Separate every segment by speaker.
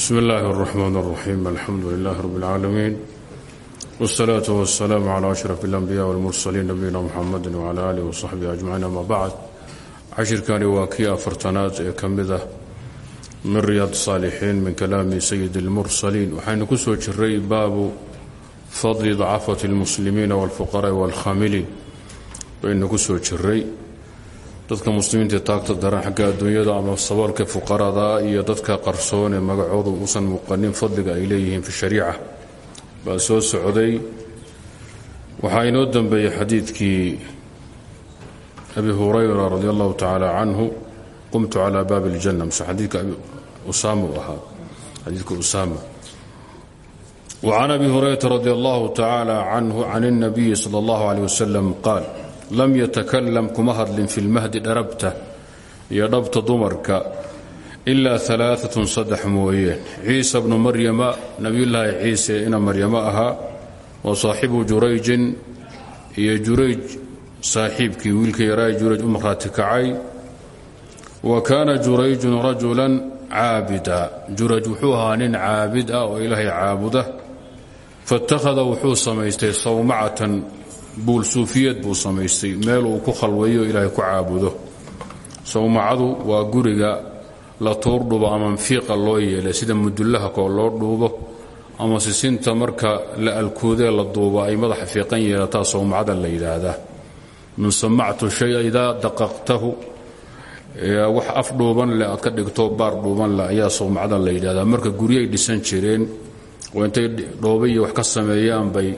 Speaker 1: bsm اllahi الرحmn الرaxيim alxamdu لlah rb اlcaalamiin wالsalaaة wالsalaam عlى أشhrف الأnbiyaء wاlmursaliin nabiyina mxamadi wعlى alih وصaxbihi أجmaciin ama bacd cashirkani waa kii afartanaad ee ka mid ah min riyaad الصaalixiin min kalaami sayid اlmursaliin waxaynu ku soo jiray baabu fadli dacafati اlmuslimiina wاlfuqaraءi wاlkhaamiliin baynu ku soo jiray dadka muslimiinta taagta daran xagga adduunyada ama saboolka fuqarada iyo dadka qarsoon ee magacoodu uusan muuqanin fadliga ay leeyihiin fi shariica baa soo socday waxaa inoo dambeeyey xadiidkii abi hurayra radi allahu tacaala canhu qumtu calaa baabi اljanna mise xadiidka usaama u ahaa xadiidka usaama وcan abi hurayrata radi allahu tacaala canhu can الnabiyi salى اllahu عalيه wasalam qaal lam yatakalam kuma hadlin fi lmahdi dharabta iyo dhabta dumarka ilaa alaaatun saddex mooyeen ciisa bnu maryama nabiyullaahi ciise ina maryamo ahaa wa saaxibu jurayjin iyo jurayj saaxiibkii wiilka yaraa jurayj u marhaati kacay. Wa kaana jurayjun rajulan caabida. Jurayj wuxuu ahaa nin caabid ah oo ilaahay caabuda. Faittakhada wuxuu samaystay sawmacatan buul suufiyeed buu samaystay. Meel uu ku khalweeyo ilaahay ku caabudo. Sawmacadu waa guriga la tuur dhubo ama fiiqa loo yeelay sida mudullaha koo loo dhuubo ama sisinta marka la alkuudee la duubo ay madaxa fiiqan yeelataa sawmacada la yidhaahdaa. Min samactu shaya idaa daqaqtahu wax af dhuuban leh aad ka dhigto baar dhuuban leh ayaa sawmacada la yidhahdaa marka guryay dhisan jireen oo intay dhooba wax ka sameeyaan bay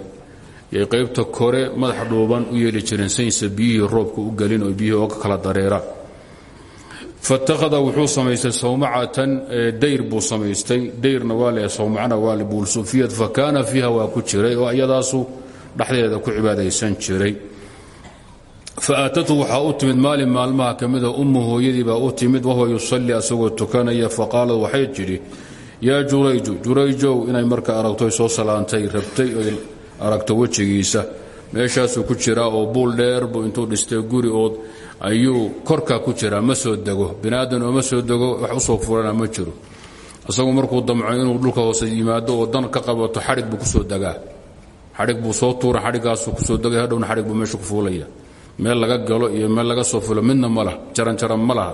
Speaker 1: yay qaybta kore madax dhuuban u yeeli jireen saysa biyihii roobka u gelin oo biyihii oga kala dareera. Fatakhada wuxuu samaystay sawmacatan dayr buu samaystay. Dayrna waa le sawmacna waa le buulsufiyad fa kaana fiiha waa ku jiray oo iyadaasu dhexdeeda ku cibaadaysan jiray. Fa aatatu waxaa u timid maalmaha ka mida ummu hooyadii baa u timid wahuwa yusalli asagoo tukanaya faqaalad waxay tidhi yaa jurayju jurayjow inay marka aragto soo salaantay rabtay aragto wejigiisa. Meeshaasuu ku jiraa oo buul dheer buu intuu dhistay guri ood ayuu korkaa ku jiraa ma soo dego biniaadan oo ma soo dego wax u soo furana ma jiro. Isagu markuu damco inuu dhulka hoose yimaado oo dan ka qabato xadhig buu ku soo degaa xadhig buu soo tuura xadhigaasuu ku soo degay hadhowna xadhig buu meesha ku fuulaya. Meel laga galo iyo meel laga soo fulo midna ma laha jaranjaran ma laha.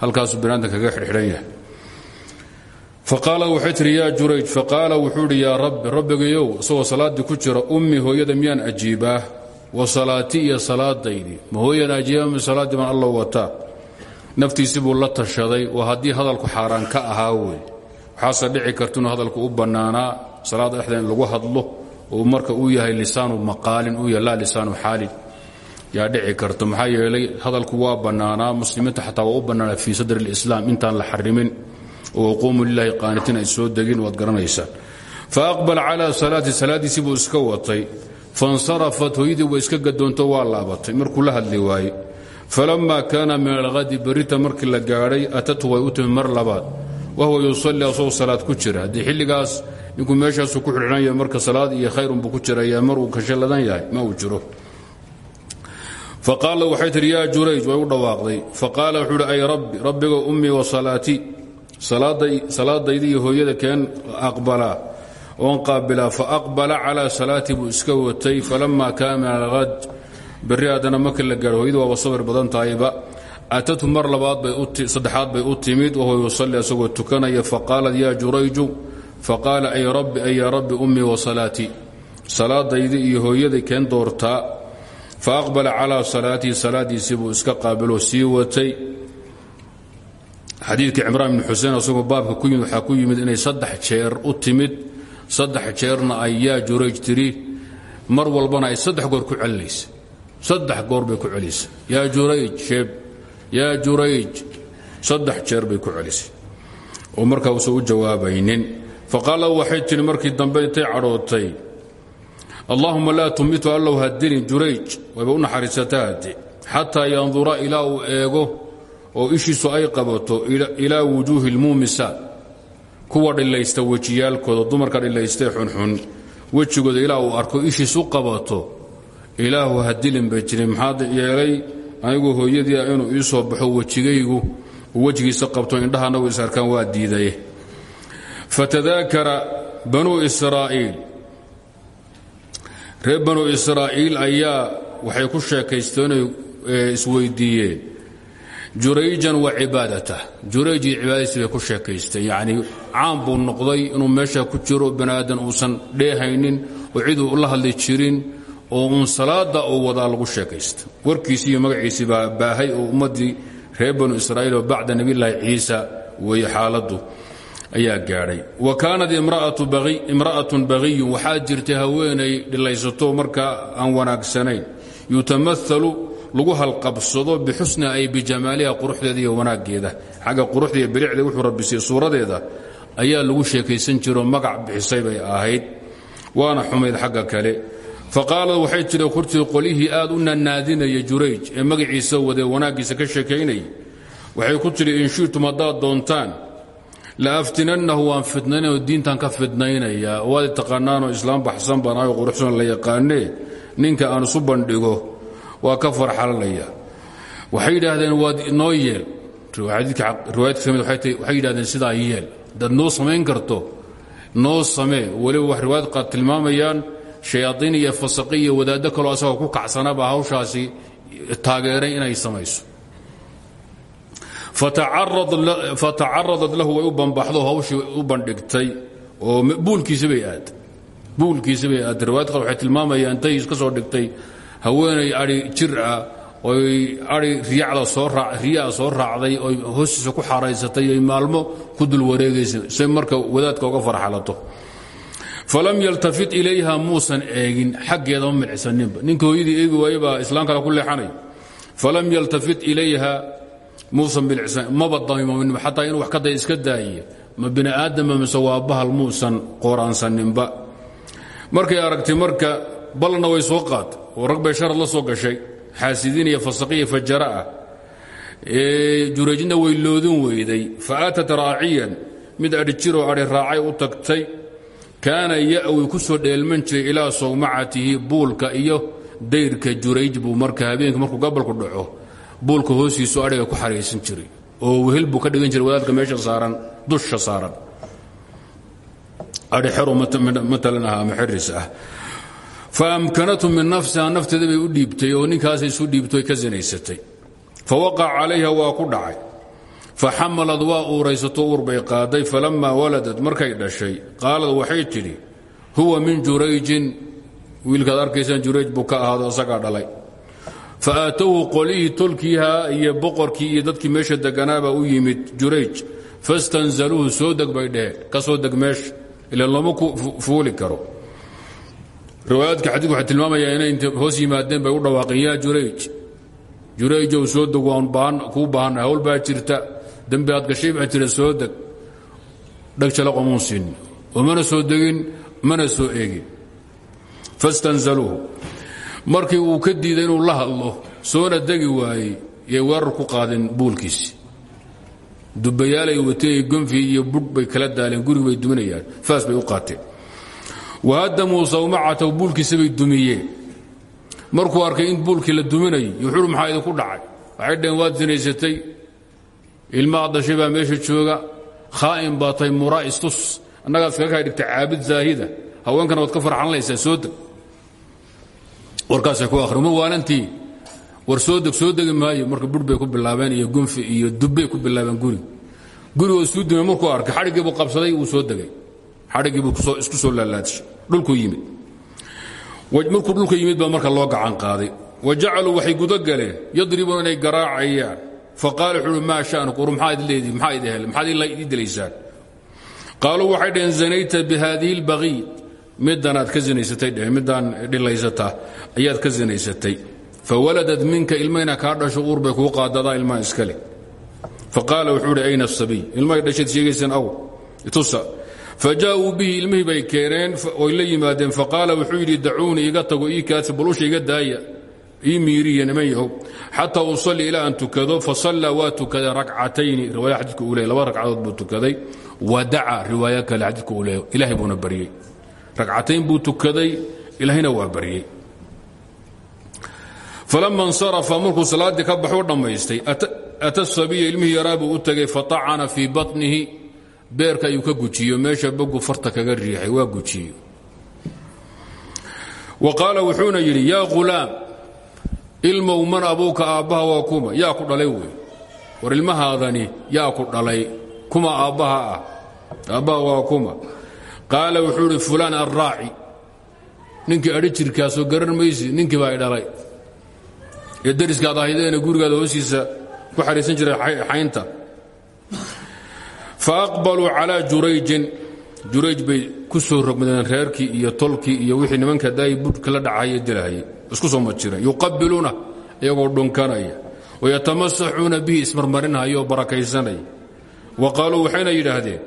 Speaker 1: Halkaasuu biniaadan kaga xidhxidhan yahay faqaala waxay tihi yaa jurayj faqaala wuxuu idhi rabbi rabbigayow isagoo salaaddii ku jira ummi hooyada miyaan ajiibaa wa salaatii iyo salaadaydii ma hooyan mi salaaddii baan allow wataa? Naftiisii buu la tashaday waa haddii hadalku xaaraan ka ahaa wey waxaase dhici karta hadalku u bannaanaa salaadda dhexda in lagu hadlo oo marka uu yahay lisaanu maqaalin uu yahay lisaanu xaalin yaa dhici karta maxaa yeelay hadalku waa bannaanaa muslimiinta xataa waa u bannaanaa fii sadri اlislaam intaan la xarimin oo quumu lilaahi qaanitiin ay soo degin waad garanaysaan. Fa aqbala calaa salaati salaadiisii buu iska watay. Faاnsarafat hooyadii way iska gadoonto waa laabatay. Markuu la hadli waaye falamma kaana min alhadi berrita markii la gaadhay atatu way u timi mar labaad. Wahuwa yusalli asagoo salaad ku jira. Haddii xilligaas ninkuu meeshaasuu ku xidhan yahay marka salaad iyo khayrunbuu ku jiraya mar uu kashalladan yahay ma uu jiro. Faqaala waxay tihi yaa jurayj way u dhawaaqday. Faqaala wuxuu uhi ay rabbi rabbiga ummii wa salaatii salaadaydii hooyada keen aqbalaa oon qaabilaa faaqbala calaa salaatii buu iska watay falama kaana min alhad berri haddana marka la gaadho hoyadii waaba sabir badan tahayba. Aatatu mar labaad saddexaad bay u timid wahuwa yusalli asagoo tukanaya faqaalat yaa jurayju faqaala ay rabbi ay rabbi ummii wa salaatii salaadaydii iyo hooyadai keen doortaa faaqbala calaa salaatii salaadiisii buu iska qaabiloo sii watay xadiidkii cimraan bn xuseen asagoo baabka ku yimid waxaa ku yimid inay saddex jeer u timid saddex jeerna ay yaa jurayj tiri mar walbana ay saddex goor ku celinaysa saddex goor bay ku celisay yaa jurayj sheeb yaa jurayj saddex jeer bay ku celisay oo markaa uusan u jawaabaynin. Faqaala waxay markii dambe intay cadhootay allaahuma laa tumitu allow hadilin jurayj wayba u naxariisataa hadde xataa yandura oo ishiisu ay qabato ilaa wujuuhi lmuumisaat kuwa dhilaysta wejiyaalkooda dumarka dhilaystae xunxun wejigooda ilaa uu arko ishiisu qabato ilaahu hadilin bay jirin. Maxaa yeelay anigu hooyadii inuu ii soo baxo wejigaygu uu qabto indhaha anagu is arkaan waa diidaye fatadaakara banuu israa'iil. Reer banuu ayaa waxay ku sheekaysteenoo isweydiiyeen jurayjan wa cibaadatah. Jurayj iyo cibaadadiisi ku sheekaysteen yacnii caan buu noqday inuu meesha ku jiro bani aadan uusan dheehaynin oo ciduu ula hadli jirin oo uun salaada uu wadaa lagu sheekaysta warkiisii iyo magaciisii baa baahay oo ummaddii reer banu oo bacda nebillaahi ciisa weeye xaaladdu ayaa gaadhay. Wa kaanat imra'atun bagiyun waxaa jirtay haweenay dhilaysato markaa aan wanaagsanayn. Yutamaalu lagu halqabsado bixusniha ay bijamaaliha quruxdeeda iyo wanaaggeeda. Xagga quruxda iyo wuxuu rabbisay suuradeeda. Ayaa lagu sheekaysan jiroo magac bixisay bay ahayd waana xumayd xagga kale. Faqaalad waxay tidhi kurtii qolyihii aad u nanaadinaya jurayj ee magaciisa wadee ka sheekaynayay waxay ku tidhi in shi'tum haddaad doontaan la aftinannahu waan fidnaynao diintan ka fidnaynayaa waad taqaanaanoo islaam baxsan baan quruxsan la yaqaanee ninka aan isu waa ka farxalanaya. Waxay yidhaahdeen waad noo yeel. Waxay yidhahdeen sidaa yeel. Haddaad noo samayn karto noo samee. Weliba wax riwaayad qaad tilmaamayaan shayaaiin iyo fasaqi iyo wadaaddo kaloo asagoo ku kacsanaba hawshaasi taageeray inay samayso. Fatacaradat lahu way u bambaxdo hawshii u bandhigtay oo buulkiisa bay aad riwaayad qaar waxay tilmaamayaan intay iska haweenay adhi jir ah oy ai riyaa soo raacday oy hoostiisa ku xaraysatay oy maalmo ku dul wareegaysa say marka wadaadka uga farxalato. Falam yaltafit ilayha muusan eegin xaggeeda ma milcsaninba ninka hooyadii eegi waaye baa islaam kale ku leexanay. Falam yaltafit ilayha muusan milcsan maba damimaminba xataa inuu wax ka day iska daaye ma bini aadama mise waa bahal muusan qooraansaninba markay aragtay marka balna way soo qaad oo rag bay sharad la soo gashay xaasidiin iyo fasaqiya fajara ah. Jurayjna way loodin weyday fa aatat raaciyan mid adhi jiroo adhi raacay u tagtay kaana ya'wi ku soo dheelman jiray ilaa sawmacatihi buulka iyo dayrka jurayj buu marka habeenka markuu gabalku dhaco buulka hoostiisu adhiga ku xaraysan jiray oo wehel buu ka dhigan jiray wadaadka meesha saaran dusha saaran. Ah faamkanatu min nafsiha nafteeda bay u dhiibtay oo ninkaasay isu dhiibtay ka zinaysatay fawaqac calayha waa ku dhacay faxamalad waa uuraysato uur bay qaaday falammaa waladad markay dhashay qaalad waxay tidhi huwa min jurayjin wiilkaad arkaysaan jurayj buu ka ahaado isagaa dhalay fa aatowhu qolihii tolkiiha iyo boqorkii iyo dadkii meesha deganaabaa u yimid jurayj fastanzaluuhu soo deg bay dheheen ka soo deg meesha ilan looma fuuli karo riwaayaadka xadiidku waxay tilmaamayaa inay inta hoos yimaadeen bay u dhawaaqeen yaa jurayj jurayjow soo deg waan kuu baahanna hawl baa jirta dembi aad gashay baa jira soo deg dheg jalaqomuun siin oo mana soo degin mana soo eegin. Fastanzaluuhu markii uu ka diiday inuu la hadlo soona degi waayey yay weerar ku qaadeen buulkiisi. Dubayaalay wateen gonfi iyo budh bay kala daaleen gurig bay duminayaan faas bay u qaateen wahadamuu sawmacatahu buulkiisa bay dumiyeen markuu arkay in buulkii la duminayo yuxuur maxaa idinku dhacay waxay dhaheen waad sinaysatay ilmaha dashay baa meesha jooga khaa'in baa tahay muraa istus annagaad iskaga zaahida haweenkana waad ka farxanlaysaa soo deg warkaasay ku akhri ma waalantii war soo deg soo degi maayo marka bay ku bilaabeen iyo gunfi iyo dubbay ku bilaabeen guri gurigoo suu dumay markuu arkay xadhiggii buu qabsaday wuu soo degay xadhiggii buu isku soo laalaadshay dhulkuu yimid. Markuu dhulka yimid baa marka loo gacan qaaday. Wa jacaluu waxay guda galeen yadribuuna inay garaacayaan. Faqaala wuxuu uhi maa sha'nuku ur maxaa idin leedihi? Maxaa idin helay? Maxaad ii dilaysaan qaaluu waxay dhaheen zanayta bihadihi اlbagiy midanaad ka zinaysatay dheheen midaan dhilaysata ayaad ka zinaysatay. Fawaladat minka ilmayna kaa dhasho uur bay kuu qaadadaa ilmaha iskale faqaala wuxuu uhi ayna asabiy ilmahay dhashayd sheegaysaan aw itusa fajaa'uu bihi ilmihii bay keeneen oy la yimaadeen faqaala wuxuu yidhi dacuunii iga tago ii kaadsi bulusha iga daaya ii miiriya niman yahow xataa usalli ilaa aan tukado fasallaa waa tukaday rakcatayni riwaaya xadiidka uu leey laba ragcadood buu tukaday wa daca riwaaya kale xadiidka uu leeyo ilaahay buuna baryey ragcatayn buu tukaday ilaahayna waa baryey falama insarafa markuu salaaddii ka baxuu dhammaystay ata sabiya ilmihii yaraa buu u tegay fatacana fii batnihi beerka ayuu ka gujiyo meesha bogu farta kaga riixay waa gujiyo. Wa qaala wuxuuna yidhi yaa ghulaam ilmow man abuuka aabbaha waa kuma yaa ku dhalay wey. War ilmahaadani yaa ku dhalay kuma aabbaha ah aabbaha waa kuma. Qaala wuxuu idhi fulaan alraaci ninkii adhi jirkaasoo garan maysi ninkii baa i dhalay. Ee dariskaad ahaydeena gurigaada hoostiisa ku xariisan jiray xaynta fa aqbaluu calaa jurayjin jurayj bay ku soo rogmadeen reerkii iyo tolkii iyo wixii nimanka daay budhka la dhacaya dilahayay isku soo majireen yuqabiluuna iyagoo dhunkanaya. Wayatamasaxuuna bihi ismarmarinhaya oo barakaysanaya wa qaaluu waxayna yidhaahdeen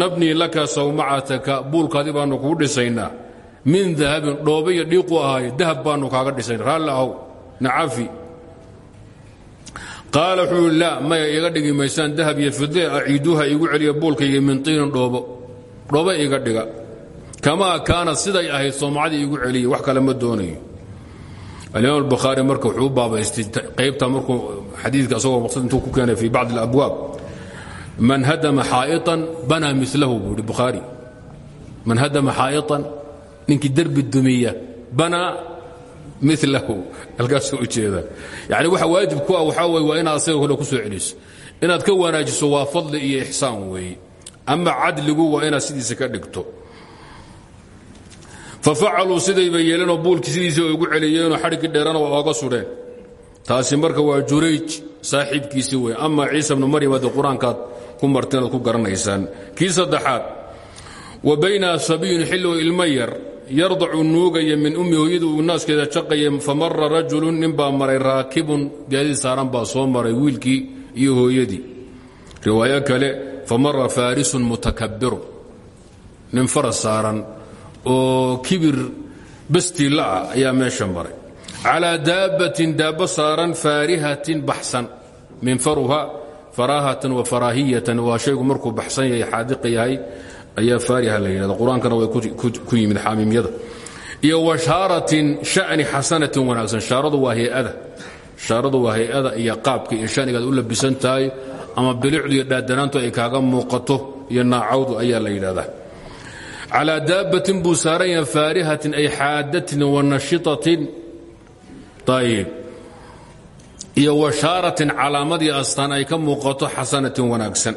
Speaker 1: nabnii laka sawmacataka buulkaadii baannu kuu dhisaynaa. Min dahabin dhooba iyo dhiiqu ahaaye dahab baannu kaaga dhisayn raalli ahow nacafi qaala wuxuu i laa iga dhigi maysaan dahab iyo fidee aciiduuha igu celiya buulkayga min tiinin dhoobo. Dhooba iga dhiga. Kamaa kaanat siday ahayd soomacadii igu celiya wax kale ma doonayo. Alimaam albukhaari marka wuxuu u baabaystay qaybta markuu xadiidka asagoo maqsad intuu ku keenay fii bacdi alabwaab. Man hadama xaa'iطan banaa milahu buu ihi man hadama xaa'iطan ninkii derbi dumiya banaa milahu halkaasuu u jeeda. Yani waxa waajib ku ah waxaa weye waa inaad asaga kole ku soo celiso. Inaad ka wanaajiso waa fadli iyo ixsaan weeye. Ama cadligu waa inaad sidiisa ka dhigto. Fafacaluu sidayba yeeleenoo buulkii sidiisa ugu celiyeenoo xadhiggii dheerana waa ooga sudheen taasi marka waa jurayj saaxiibkiisii wey ama ciisa bnu maryam hadde qur'aankaad ku marteen oad ku garanaysaan. Kii saddexaad wa bayna sabiyun xilligo ilmo yar yardacu nuugaya min ummi hooyadii uu naaskeeda jaqaya famara rajulun ninbaa maray raakibun gaadiid saaran baa soo maray wiilkii iyo hooyadii. Riwaayo kale famara faarisun mutakabbiru nin faras saaran oo kibir bastiilaah ayaa meesha maray. Calaa daabbatin daabbo saaran faarihatin baxsan minfaruha faraahatan wa faraahiyatan waa shaygu markuu baxsan yahay xaadiqa yahay ayaa faariha la yidhahda. Qur'aankana way ku yimid xaamiimyada iyo washaaratin sha'ni xasanatin wanaagsan. Shaaradu waa hay'ada. Shaaradu waa hay'ada iyo qaabka iyo u labisan ama bilicdu iyo ay kaaga muuqato iyo naacawdu ayaa la yidhahdaa. Calaa daabbatin buu saaran yahay faarihatin ay xaadatin wa nashitatin. Ayib iyo washaaratin calaamadii astaan ay ka muuqato xasanatin wanaagsan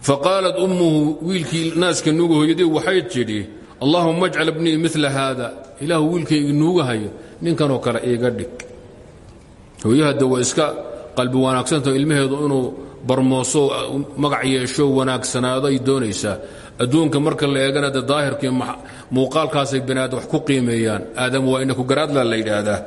Speaker 1: faqaalat ummuhu wiilkii naaska nuuga hooyadii waxay tidhi allahuma ajcal bnii mila haada ilaahu wiilkaygi nuuga hayo ninkanoo kale iiga dhig hooyahade waa iska qalbi wanaagsantaho ilmaheedu inuu barmooso magac yeesho wanaagsanaado ay doonaysaa adduunka marka la eegana de daahirkii muuqaalkaasay banaadam wax ku qiimeeyaan aadam waa inaku garaadla la yidhaahdaa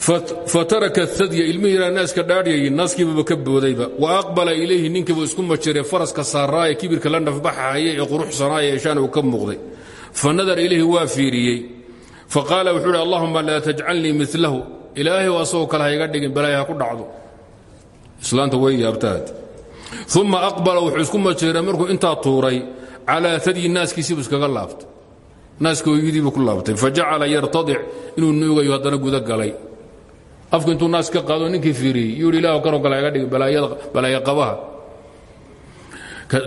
Speaker 1: fataraka adya ilmihii naaska dhaadhyayay naaskiibaba ka boodayba. Wa aqbala ilayhi ninkiibu isku majiree faraska saaraaye kibirka la nafbaxahaya ee quruxsanaaye eshaan uu ka muuqday. Fa nadara ilayhi waa fiiriyey. Faqaala wuxuu hi allahuma laa tajcalnii milahu ilaahay asagoo kale hayga dhigin balaayo ha ku dhacdo. Islaanta way yaabtaad uma aqbala wuxuu isku majiray markuu intaa tuuray calaa adyi naaskiisiibu iskaga laabtay. Naaska hooyadiibu ku laabtay. Fajacala afku intuu naas ka qaado ninkii fiiriyey yuu ilah kanoo kale aga dhig balaayo qabaha.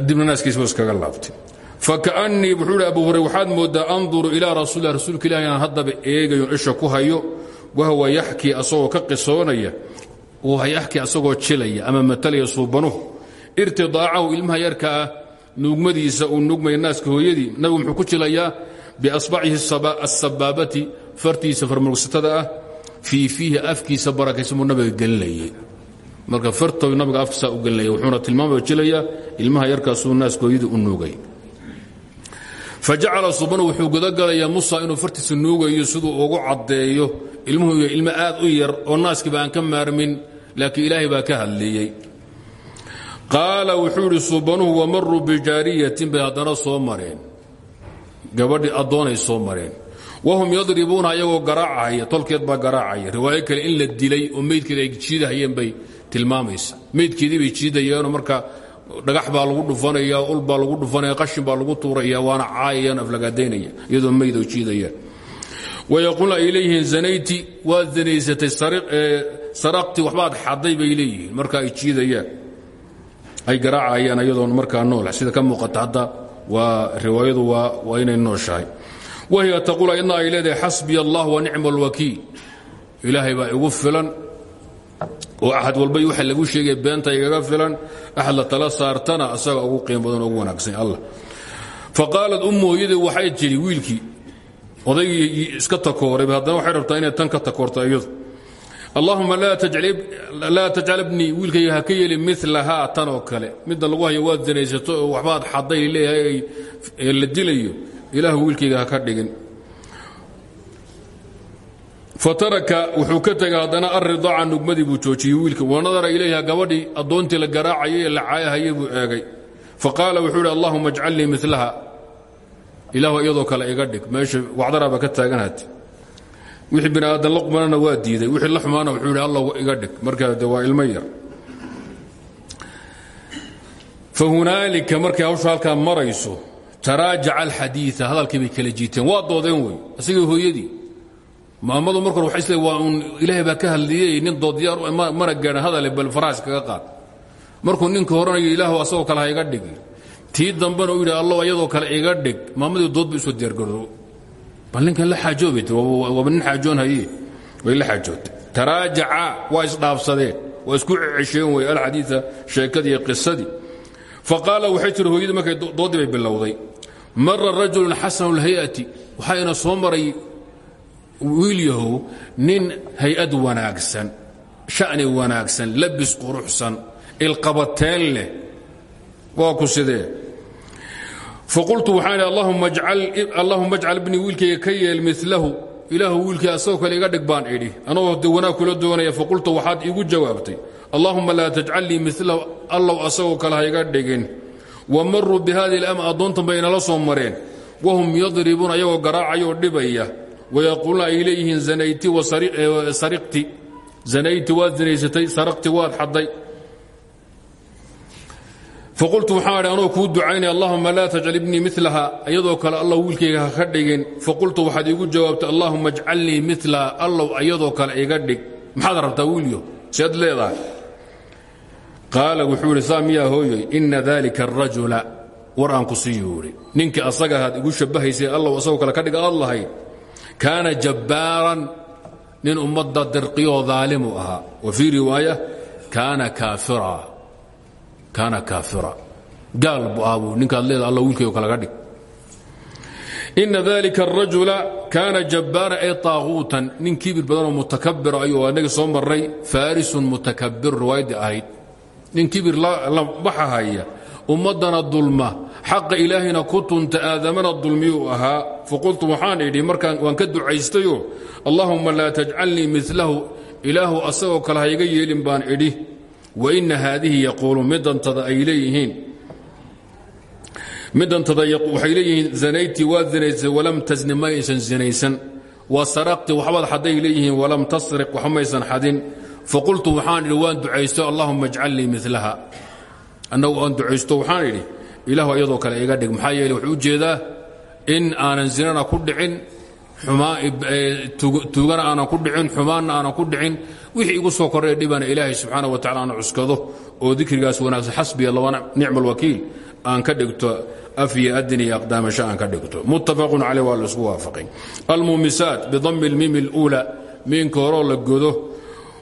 Speaker 1: Dibna naaskiisiibu iskaga laabtay. Fakaannii wuxuu hi abu hurayr waxaad mooddaa anduru ilaa rasuulilah rasuulka ilahi aan haddaba eegayon isha ku hayo wahwa yaxkii asagoo ka qisoonaya yaxkii asagoo jilaya ama matalaya suubanuhu irtidaacahu ilmaha yarka ah nuugmadiisa uu nuugmaya naaska hooyadii nabigu muxuu ku jilayaa biasbacihi asabaabati fartiisa farmurugsatada ah fii fiihi afkiisa barakaysan buu nabiga gelinayay. Marka fartoy nabiga afkiisa u gelinaya wuxuuna tilmaamaya jilaya ilmaha yarkaasuu naaska hooyadii u nuugay. Fajacala subanu wuxuu gudagalayaa musa inuu fartiisa nuugayo siduu ugu caddeeyo. Ilmuhu ilmo aad u yar oo naaskiiba aan ka maarmin laakiin ilaahay baa ka hadliyey qaala wuxuu idhi subanuhu wamaruu bijaariyatin bay haddana soo mareen. Gabadhii addoonay soo mareen wahum yadribuuna ayagoo garaacaya tolkeed baa garaacaya riwaayo kale in la dilay oo meydkeeda ay jiidahayeen bay tilmaamaysa meydkeedii bay jiidayeenoo marka dhagax baa lagu dhufanaya ul baa lagu dhufanaya qashin baa lagu tuuraya waana caayayaan aflagaadaynaya iyadoo meyd oo jiidayaan wayaquulna ay leeyihiin zanayti waad zanaysatay saraqti waxbaad xadday bay leeyihiin marka ay jiidayaan ay ayadoon markaa nool sida ka muuqata hadda waa riwaayadu waa inay nooshahay wahiya taquul idna ay leedahay xasbiya allah wa nicma alwakiil ilaahay baa igu filan oo axad walbay waxa lagu sheegay beenta igaga filan axad la tala saartana asaga ugu qiim badan ugu wanaagsan allah faqaalad ummu hooyadii waxay tidhi wiilkii odaygii iska takooray haddana waxay rabtaa inay tan ka takoorto iyadu allahuma laa tajcal ibnii wiilkayga ha ka yeelin milahaa tan oo kale midda lagu hayo waad danaysato oo waxbaad xaday leeyahay la dilayo ilaahu wiilkayga ka dhigin. Fataraka wuxuu ka tegay haddana alridaaca nugmadii buu joojiyey wiilka. Wanadara ilayha gabadhii addoontii la garaacayay la caayahayay buu eegay. Faqaala wuxuu idhi allahuma ajcal lii milaha ilaahu iyadoo kale iga dhig. Meesha wacdaraaba ka taaganhati wixii bini aadan waa diiday. Wixii la wuxuu yidhi allah iga dhig. Markaa de waa fa hunaalika markay hawshu halkaa marayso taraajaca alxadiia hadalkii bay kala jiiteen. Waa doodeen wey isagii hooyadii. Maamadu markor waxay isle waa uun ilaahay baa ka hadliyey nin doodyaar mana gaadhan hadale bal faraas kaga qaad. Markuu ninka horanayo ilaahu asagoo kale ha iga dhigi tii dambena uu yidhi allow iyadoo kale iga dhig. Maamadii doodba isoo diyaargaroobo bal ninkan la xaajoobay waaba nin xaajoon haye. Way la xaajootay. Taraajaca waa isdhaafsadeen waa isku cesheen wey alxadiia sheekadii qisadii faqaala waxay tiri hooyadii markay doodii bay bilowday mara rajulun xasanu lhayati waxayna soo maray wiil yahow nin hay'ad wanaagsan sha'ni wanaagsan labis quruxsan ilqabateen leh. Waa ku sidee? Faqultu waxaan idhi allahuma ajcal ibnii wiilkayga ka yeel milahu ilaahu wiilkii asagoo kale iga dhig baan idhi. Anagoo de wanaag kula doonaya faqultu waxaad iigu jawaabtay. Allahuma laa tajcal lii milahu allow asagoo kale ha dhigin wa maruu bihadii اlam addoontan bay inala soo mareen wahum yadribuuna ayagoo garaacayoo dhibaya wayaquuluuna ay leeyihiin zanayti wasariqti zanayti waad zinaysatay saraqti waad xadday. Faqultu waxaan idhi anoo kuu ducaynaya allahuma laa tajcal ibnii milaha iyadoo allah wiilkayga ka dhigin. Faqultu waxaad iigu jawaabtay allahuma ajcalnii milaha allow iyadoo kale iga dhig. Maxaad rabtaa wiilyo? Sead qaala wuxuu idhi saa miyaa hooyoy ina dalika arajula war aan ku siiyuu idhi ninkii asaga ahaad igu shabbahaysay allow asagoo kale ka dhig aad lahayd kaana jabbaaran nin ummadda dirqiyoo daalimu ahaa. Wa fii riwaaya kaana kaafira. Gaal buu ahaa buu ninkaad leeda alla wiilkayo kalaga dhig. Ina dalika arajula kaana jabbaaran ay taaquutan. Nin kibir badanoo mutakabira ayuu annaga soo marray faarisun mutakabir riwaayaddii ahayd nin kibir waxa haya ummaddana dulma xaqa ilaahayna ku tunta aadamana dulmiyuu ahaa. Faqultu waxaan idhi markaan waan ka ducaystayo allahuma laa tajcalnii milahu ilaahu asagoo kale ha iga yeelin baan idhi. Waina haadihi yaquulu midantada ay leeyihiin. Midantada waxay leeyihiin zanayti waad zinaysay walam tasni ma aysan zinaysan wa saraqti waxbaad xadday leeyihiin walam tasriq waxba maysan xadin faqultu waxaan idhi waan ducaysto allahuma ajcal lii milaha annagu aan ducaysto waxaan idhi ilaahu iyadoo kale iga dhig maxaa yeele wuxuu u jeedaa in aanan zinana ku dhicin tuugana aanan ku dhicin xumaanna aanan ku dhicin wixii igu soo korray dhibana ilaahay subxaana wa tacala aan cuskado oo dikrigaas wanaagsan xasbiya laba nicma alwakiil aan ka dhigto afyo adin iyo aqdaamasho aan ka dhigto muttafaqun caleyh waa la isku waafaqay almuumisaat bidami lmiimi اluula miinka horoo la godo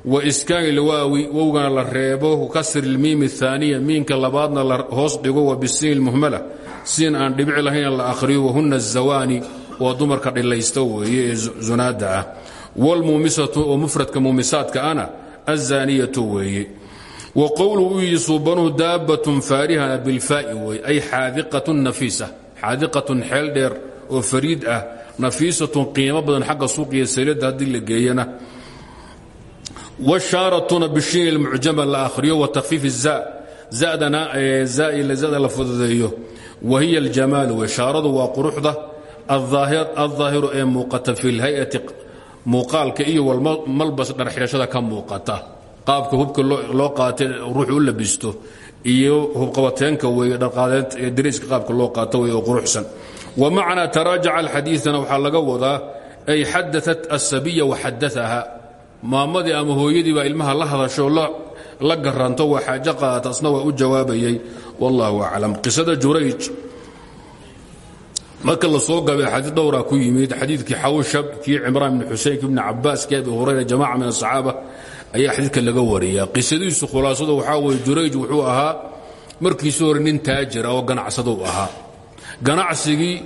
Speaker 1: waskaani lwaawi wowgana la reebo kasr miim aaniya miinka labaadna la hoos dhigo wabisiin muhmala. Siin aan dhibici lahayna la ahriyo wahuna zawaani oo dumarka dhilaysta weeye ee zunaada ah. Wlmuumisatu oo mufradka muumisaadka ana azaaniyatu weeye. Wa qowlu u yidhi suubanuhu daabatun faarihana bilfaai ay xaadiqatun nafiisa. Xaadiqatun xeel dheer oo fariid ah badan xagga suuqiya saylada haddii la geeyana washaaratuna bishiin ilmucjama la akhriyo wa takfiif za zadana zada la fududeeyo wa hiya aljamaalu wey shaaradu waa quruxda aldaahiru ee muuqata fi lhayati muuqaalka iyo walmalbas dharxidhashada ka muuqata qaabka hubka loo qaata ruuxu labisto iyo hubqabateenka wey dariiska qaabka loo qaato wey oo quruxsan wa macnaa taraajaca alxadiiana waxaa laga wadaa ay xadaat asabiya waxadaaha maamadii ama hooyadii baa ilmaha la hadasho la garanto waa xaajo qaadata asna waa u jawaabayay wallahu aclam. Qisada jurayj. Marka la soo gabay xadiid dhowraa ku yimid xadiidkii xawshab kii cimraan bni xuseyn kii bni cabaas kii abi hurayra jamaca min asaxaaba ayaa xadiidka laga wariyaa qisadiisu khulaasadu waxaa weye jurayj wuxuu ahaa markiisu hore nin taajira oo ganacsado u ahaa. Ganacsigii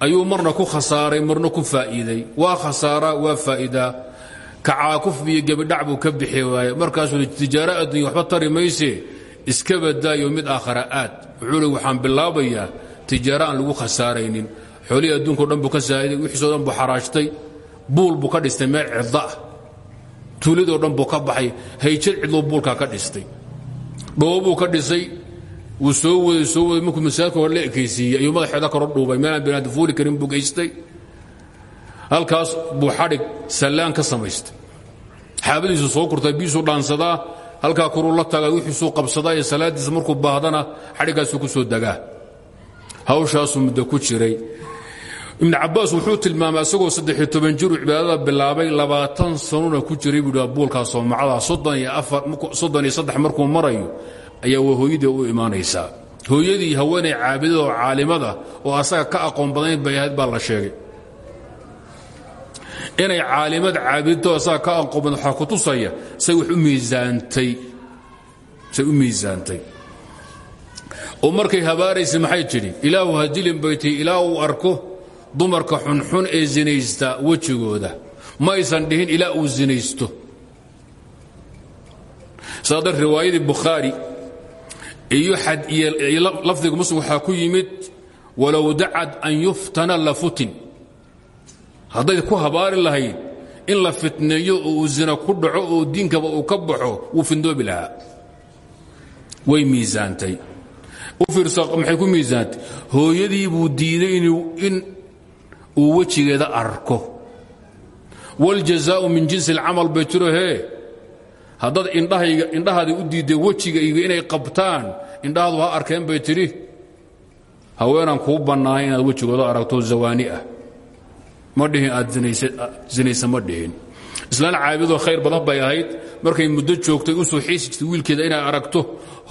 Speaker 1: ayuu marna ku khasaaray marna ku faa'iiday. Waa khasaara waa faa'iidaa kacaakuf iyo gebidhac buu ka bixi waaye markaasuu tijaaro addunya waxba tari iska badaayo mid aakhara aad. Wuxuu li waxaan bilaabayaa tijaaro aan lagu khasaaraynin. Xoolihii adduunkao dhan buu ka saahiday wixiisoo dhan buu xaraashtay buul buu ka dhistay meel cidda ah. Dhan buu ka baxay hayjad cidluu buulkaa ka dhistay. Dhoobo buu ka dhisay wuu soo waday soo waday. Markuu masaajidka hore la ayuu madaxeeda koro dhuubay. Meelaan binaadam fuuli karin buu geystay. Halkaas buu xadhig sallaan ka samaystay xaabadiisu soo kurtaa biisuu dhaansadaa halkaa kuruu la tagaa wixiisuu qabsadaa ee salaaddiisa markuu baahdana xadhiggaasuu ku soo degaa hawshaasuu muddo ku jiray. Ibnu cabbaas wuxuu tilmaamay isagoo saddexiyo toban jiruu cibaadada bilaabay labaatan sanuna ku jiray buu dhaa buulkaas soomacada markuu marayo ayaa hooyadii u imaanaysaa hooyadii haweenay caabidada oo caalimada oo asaga ka aqoon badanayd bay ahayd la sheegay inay caalimad caabidto asaga ka aqoon badan waxaa ku tusaya say wax u miisaantay. Say u miisaantay. Oo markay habaaraysay maxay tidhi? Ilaahu hadilin bay tihi ilaa uu arko dumarka xunxun ee zinaysta wejigooda. Ma aysan dhihin ilaa uu zinaysto. Saada riwaayadii bukhaari iyo lafdiga muslim waxaa ku yimid walow dacad an yuftana la hadday ku habaari lahayd in la fitneeyo oo uu zina ku dhaco oo diinkaba uu ka baxo wuu findoobi lahaa. Way miisaantay. Maxay ku miisaantay? Hooyadii buu diiday in uu wejigeeda arko. Wاljazaau min jinsi اlcamal bay tiro hee haddaad indhahaadi u diidday wejigayga inay qabtaan indhahaadu ha arkeen bay tidhi haweenaan kuu bannaanay inaad wejigooda aragto zawaani ah ma dhihin aad zinaysa ma dhihin. Islaan caabidoo khayr badan bay ahayd. Markay muddo joogtay u soo xiisi jirtay wiilkeeda inay aragto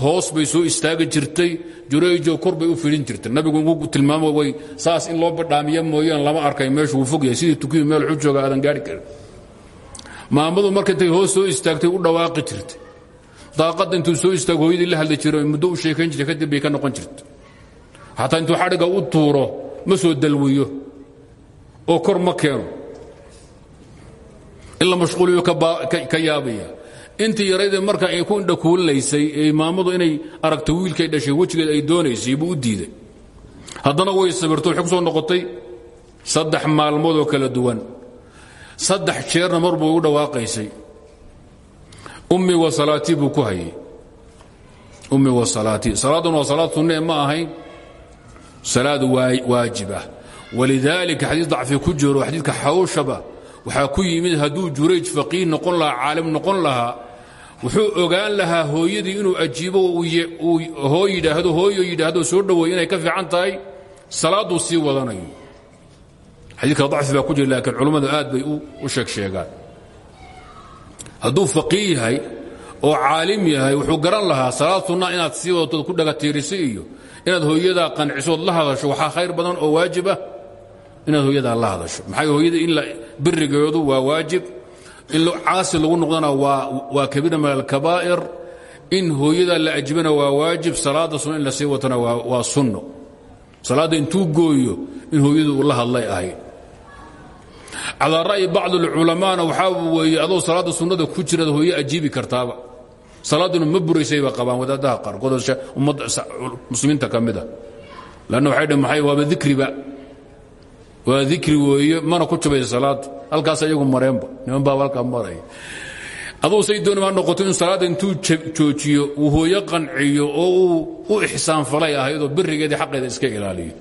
Speaker 1: hoos bay soo istaagi jirtay jurayjo kor bay u fidhin jirtay. Nabigu tilmaamo way saas in loo badhaamiya mooyaan lama arkay meeshu wuu fog sidii tukidu meel xu jooga aadan gaari karin. Maamadu markantay hoos soo istaagtay u dhawaaqi jirtay. Daaqadda intuu soo istaago hooyadii la hadli muddo u sheekayn jirtay kadib bay ka noqon jirta xataa intuu xadhigga u tuuro ma soo dalwiyo oo kor ma keeno. In la mashquuliyo ka yaabaya. Intii marka ay ku indhakuulinaysay ee imaamadu inay aragto wiilkay dhashay wejigeed ay doonaysay buu u diiday. Haddana way sabirto waxay soo noqotay saddex maalmood oo kala duwan. Saddex jeerna mar buu u dhawaaqaysay. Ummi wa salaatii buu ku hayay. Ummi wa salaatii salaadduna waa salaad sunnee ma ahayn. Salaad waajib ah walidaalika xadiis dacfi ku jiro xadiidka xawshaba waxaa ku yimid hadduu jurayj faqiih noqon lahaa caalim wuxuu ogaan lahaa hooyadii inuu ajiibo hoo yidhaahdo hooyo soo dhoweey inay ka fiican tahay salaadduu sii wadanayo xadiidka dacfi baa ku jira laakiin culummadu aad bay u sheeg sheegaan hadduu faqiih yahay oo caalim yahay wuxuu garan lahaa salaad inaad sii wadatood ku dhagatiirisa iyo inaad hooyadaa qancisood la hadasho waxaa khayr badan oo waajib ah inaad hooyadaa la hadasho. Maxay hooyada in birigeedu waa waajib in caasi lagu noqdana waa kabiira min alkabaa'ir in hooyadaa la ajibana waa waajib salaadda sunna in la sii watana waa sunno. Salaadda intuu gooyo in hooyadu uu la hadlay ahayd calaa ra'yi bacd alculamaana waxaa weeye adoo salaadda sunnada ku jirada hooye ajiibi kartaaba. Salaadduna ma buraysayba qabaan wadaadaha qaarkood muslimiinta ka mida lanna waxay dhn maxay waaba dikriba waa dikri weeye mana ku jabaysa salaadda halkaas ayagu mareenba niman baaba halkaa maraya. Aduu say noqoto in salaadda intuu joojiyo uu hooyo qanciyo oo u ixsaan falay ahaydoo birigeedii xaqeeda iska ilaaliyo.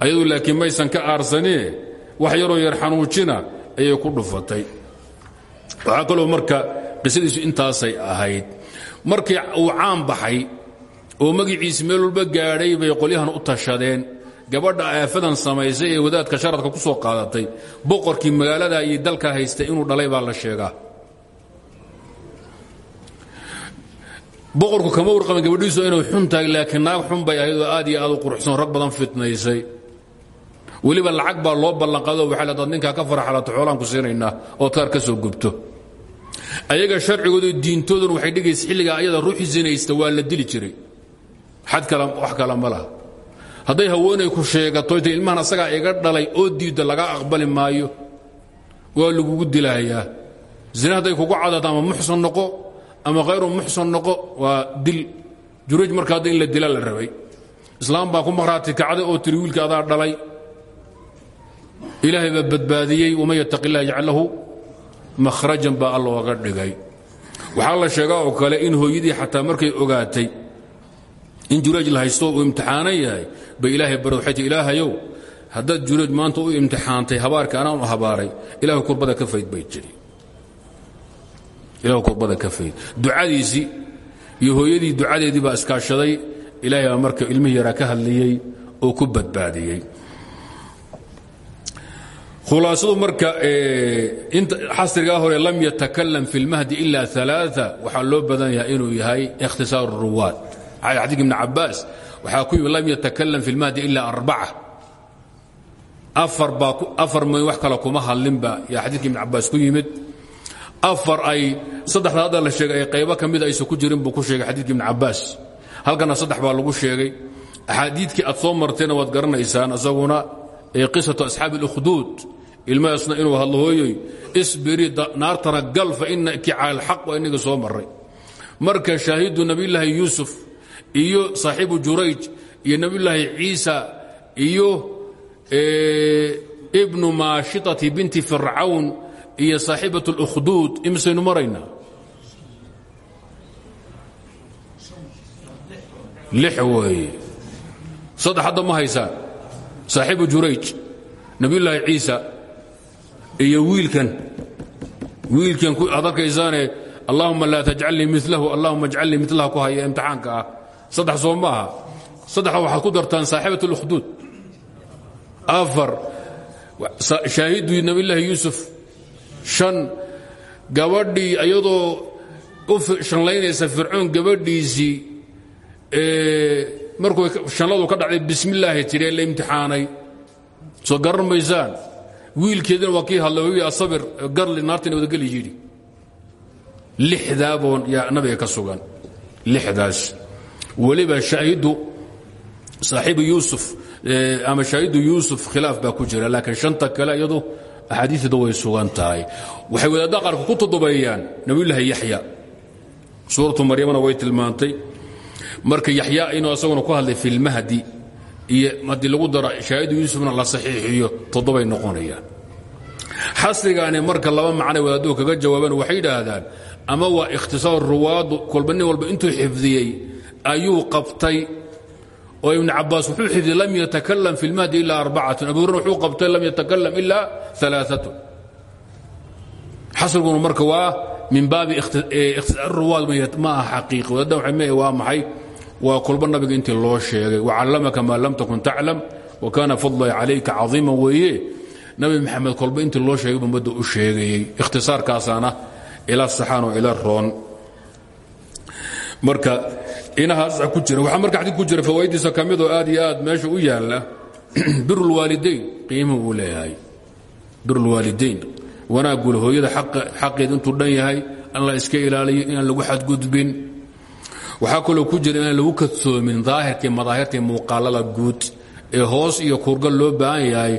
Speaker 1: Ayadu laakiin maysan ka aarsanee wax yaroo yar xanuujina ayay ku dhufatay. Waxaa kaloo marka qisadiisu intaasay ahayd. Markii uu caan baxay oo magiciisi meel walba gaadhay bay qolyahan u tashadeen gabadha aafadan samaysay ee wadaadka sharadka ku soo qaadatay. Boqorkii magaalada iyo dalka haystay inuu dhalay baa la sheegaa. Boqorku kama warqaban gabadhiisu inay xun tahay laakiin naag xun bay ahayd oo aad iyo aad u quruxsan rag badan fitnaysay. Weliba lacag baa loo ballanqaado waxay leedaad ninkaa ka faraxalato xoolaan ku siinaynaa ood kaar ka soo gubto. Ayaga sharcigooda diintooduna waxay dhigaysa xilligaa ayada ruuxii sinaysta waa la dili jiray. Xad kale wax kale ma hadday haweenay ku sheegato ta ilmahan asagaa iga dhalay oo diidda laga aqbali maayo waa lagugu dilahayaa zina hadday kugu cadato ama muxsan noqo ama khayru muxsan noqo waa dil. Juruuj marka hadda in la dila la rabay. Islaam baa ku maqhraati kacday oo tiri wiilka adaa dhalay. Ilaahay baa badbaadiyey waman yattaqi illah yajcal lahu mahrajan baa alla oga dhigay. Waxaa la sheegaa oo kale in hooyadii xataa markay ogaatay in juraaj la haysto uu imtixaanan yahay ilaahay barowxat ilaahayow haddaad juraaj maanta u imtixaantay habaarka anaanu habaaray ilahu kurbada ka fayd bay jiri. Ilahu kurbada ka fayd. Ducadiisii iyo hooyadii ducadeedii iskaashaday ilaahay baa marka ilmihii ka hadliyey oo ku badbaadiyey. Khulaasadu marka xasrigaa hore lam yatakalam fi اlmahdi ila aaaa waxaa loo badan yahay inuu yahay ikhtisaaru ruwaad xadiik ibn cabaas waxaa ku yimid lam yatakalam fi اlmahdi ila arbaca afar mooy wax kale kuma hadlinba yaa xadiidka ibn cabaas ku yimid. Afar ay saddexda hadda la sheegay ay qaybo ka mida aysan ku jirin buu ku sheegay xadiidka ibn cabaas halkana saddex baa lagu sheegay. Axaadiidkii aad soo martayna waad garanaysaan isaguna qisatu asxaabi اlkhduud ilmahaasna inuu hadlo hooyoy isbiri naartana gal fa inaki cala alxaq waa inaga soo maray marka shaahidu nabiyulaahi yuusuf iyo saaxiibu jurayj iyo nabiyulaahi ciisa iyo ibnu maashitati binti fircawn iyo saaxibat اlkhduud imisaynu maraynaa lix weeye saddex hadda ma haysaan saaxiibu jurayj nabiyulaahi ciisa iyo wiilkan. Wiilkan ad arkaysaane allahuma laa tajcalnii milahu allahuma ajcalnii milaha ku haya saddex soo maaha saddexa waxaad ku dartaan saaxibat اlkhduud afar shaahidu nabiyulaahi yuusuf. Shan gabadhii iyadoo u shanlaynaysa fircoon gabadhiisii markuu shanladu ka dhacday bismillaahi tiri la imtixaanay. Soo garan maysaan wiilkeedina waa kii hadlay hooyii asabir garli naartayna wadageli yidhi. Lixdaaboon yaa nabiga ka sugan. Lixdaas weliba shaahidu saaxiibu yuusuf ama shaahidu yuusuf khilaaf baa ku jira laakiin shanta kale iyadu axaadiideeda way sugan tahay. Waxay wadaadda qaarka ku todobeeyaan nabiyulaahi yaxya. Suuratu maryamana way tilmaantay marka yaxya inuu asaguna ku hadlay fi lmahdi iyo haddii lagu daro shaahidu yuusufna la saxiixiyo toddobay noqonayaan. Xasrigaani marka laba macnay wadaadduhu kaga jawaabeen waxay yidhaahdaan ama waa ikhtisaar ruwaadu kolba nin walba intuu xifdiyey ayuu qabtay oo ibn cabaas wuxuu xifdiyey lam yatakalam fi lmahdi ila arbacatun. Abu hurr wuxuu qabtay lam yatakalam ila alaaatun xasriguna marka waa min baabi ikhtisaar ruwaad ma aha xaqiiqi wadaadda waxay me waa maxay? Waa kolba nabiga intii loo sheegay. Wacallamaka maa lam takun taclam wa kaana fadlahi calayka caiima weeye. Nabi maxamed kolba intii loo sheegay ummadda u sheegayey. Ikhtisaarkaasaana ila saxaan oo ila roon. Marka inahaas ku jira. Waxaa marka xadiid ku jira fawaaiddiisa ka midoo aad iyo aad meesha u yaalla birulwaalidayn qiimuhu uu leeyahay. Birulwaalidayn wanaagula hooyada xaqeed intuu dhan yahay la iska ilaaliyo inaan lagu xadgudbin. Waxaa kaloo ku jira inaan lagu kadsoomin daahirkii madaahirtii muuqaalada guud ee hoos iyo kurgal loo baahan yahay.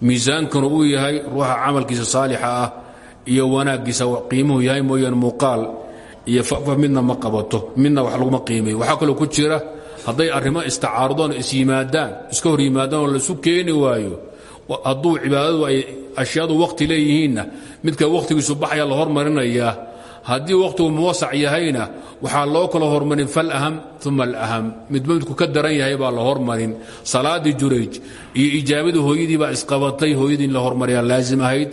Speaker 1: Miisaankanu uu yahay ruuxa camalkiisa saalixa ah iyo wanaaggiisa qiimuhu yahay mooyaan muuqaal iyo midna ma qabato midna wax laguma qiimayo waxaa kaloo ku jira hadday arrimo istacaarudoon is yimaadaan iska hor yimaadaan oo laisu waayo hadduu cibaadadu ay ashyaadu wakhti leeyihiinna midka wakhtigiisu baxaya la hormarinayaa. Haddii wakhtigu muwasac yahayna waxaa loo kala hormarin falaham uma alaham midba midku ka daran yahay baa la hormarin. Salaadii jurayj iyo ijaabadii hooyadii baa isqabatay hooyadii la hormariyaa laazim ahayd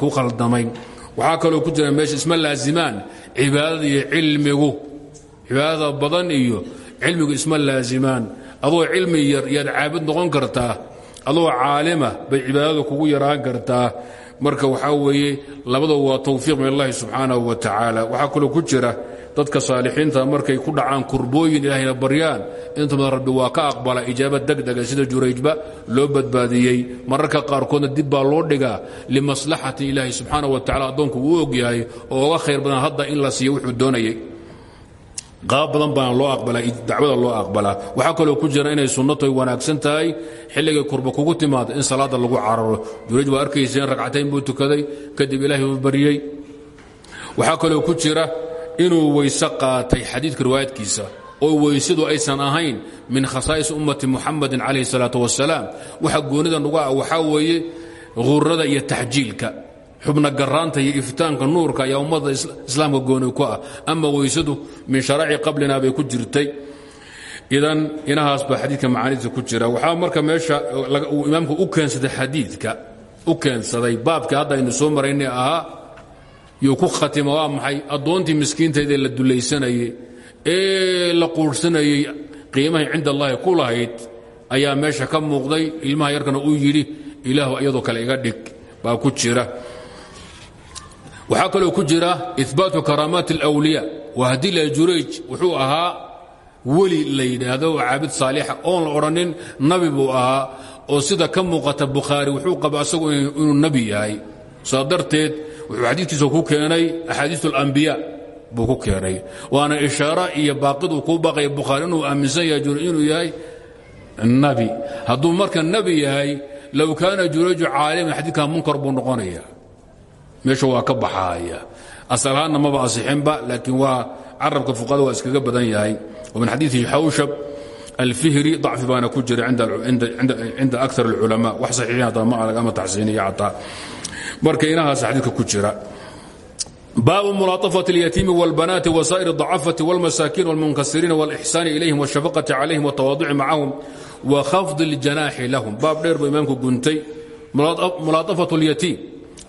Speaker 1: ku khaldamay. Waxaa kaloo ku jira meesha isma laazimaan cibaadada iyo cilmigu cibaadada badan iyo cilmigu isma laazimaan. Adoo cilmi yar yaad caabud noqon kartaa adoo caalima bay cibaadada kugu yaraan kartaa. Marka waxaa weeye labada waa tawfiiq min allahi subxaanahu wa tacaala. Waxaa kaloo ku jira dadka saalixiinta markay ku dhacaan kurbooyin ilaahayna baryaan intooda rabbi waa ka aqbala ijaaba degdega sida jurayjba loo badbaadiyey. Mararka qaarkoodna dib baa loo dhigaa limaslaxati ilaahi subxaana wa tacala addoonku uu ogyahay oo oga khayr badan hadda in la siiyo wuxuu doonayay. Qaab badan loo aqbalaa dacwada loo aqbalaa waxaa kaloo ku jira inay sunnatoy wanaagsan tahay xilligay kurba kugu timaado in salaada lagu cararo. Jurayj waa arkayseen ragcatayn buu tukaday kadib ilaahay uu baryey waxaa kaloo ku jira inuu weyse qaatay xadiidka riwaayadkiisa oo weysadu aysan ahayn min khasaa'is ummati muxamadin calayhi salaatu wasalaam waxa goonida nuga ah weeye hurrada iyo taxjiilka xubna garaanta iyo iftaanka nuurka ayaa ummadda islaamka gooni ku ah. Ama weysadu min sharaaci qablina bay ku jirtay. Idan inahaas baa xadiidka macaanidiisa ku jira. Waxaa marka meesha imaamku u keensaday xadiidka u keensaday baabkii hadda aynu soo maraynay ahaa yuu ku khatima waa maxay? Addoontii miskiintaydee la dulaysanayey ee la quurhsanayey qiimahay cinda allahi ku lahayd meesha ka muuqday. Ilmaha yarkana uu yidhi ilaahu iyadoo kale iga dhig. Baa ku jira. Waxaa kaloo ku jira ibaatu karaamaat اlwliya wahdila jurayj wuxuu ahaa weli la yidhaahdo caabid saalixa oon la nabi buu ahaa oo sida ka muuqata bukhaari wuxuu qaba asagu inuu nebi yahay. Saa darteed wuxuu xadiikiisa ku keenay axaadiiu اlambiya buu ku keenay. Waana ishaara iyo baaqiduu kuu baaqaya bukhaari inuu aaminsan yahay inuu yahay nabi. Hadduu marka nebi yahay low kaana jurayju caaliman xadiidkan munkar buu noqonaya. Meesha waa ka baxaaya. Asalahaanna maba asixinba laakiin waa carabka fuqada waa iskaga badan yahay. Min xadiii xawshab alfihri dacfi baana ku jira cinda akar اlculama wax saxiixin hataa ma arag ama taxsiiniya xataa marka inahaas xadiidka ku jira baabu mulaaطafaة اlyatiimi wاlbanaati wasaa'ir الضacafati wاlmasaakiin wاlmunkasiriina wاlإxsaani ilayhim wالshafaqati calayhim wالtawaduci macahum wakhafd اljanaaxi lahum baab dheer buu imaamku guntay mulaaطafaة اlyatiim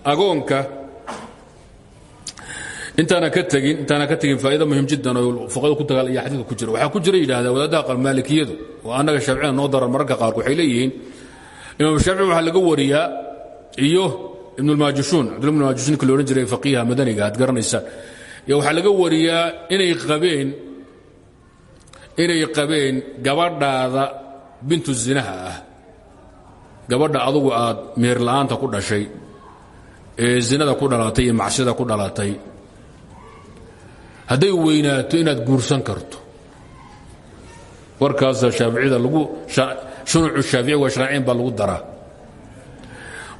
Speaker 1: agoonka intaana ka tegin intaana ka tegin faa'iida muhim jiddan oo fuqada ku tagal iyo xadiidka ku jira waxaa ku jira yidhahdaa wadaadaha qaar maalikiyadu oo annaga shaaficida noo daran mararka qaarku waxay leeyihiin imaam shaafici waxaa laga wariyaa iyo ibnulmaajishuun cabdullah ibnulmaajishuun ka loodhan jiray faqiiha madaniga aad garanaysaan iyo waxaa laga wariyaa inay qabeen inay qabeen gabadhaada bintu zinaha ah. Gabadha adugu aad meher la'aanta ku dhashay ee zinada ku dhalatay iyo ku dhalatay hadday weynaato inaad guursan karto. Warkaasa shaaficida lagu shunucu shaafici waa sharciin baa lagu daraa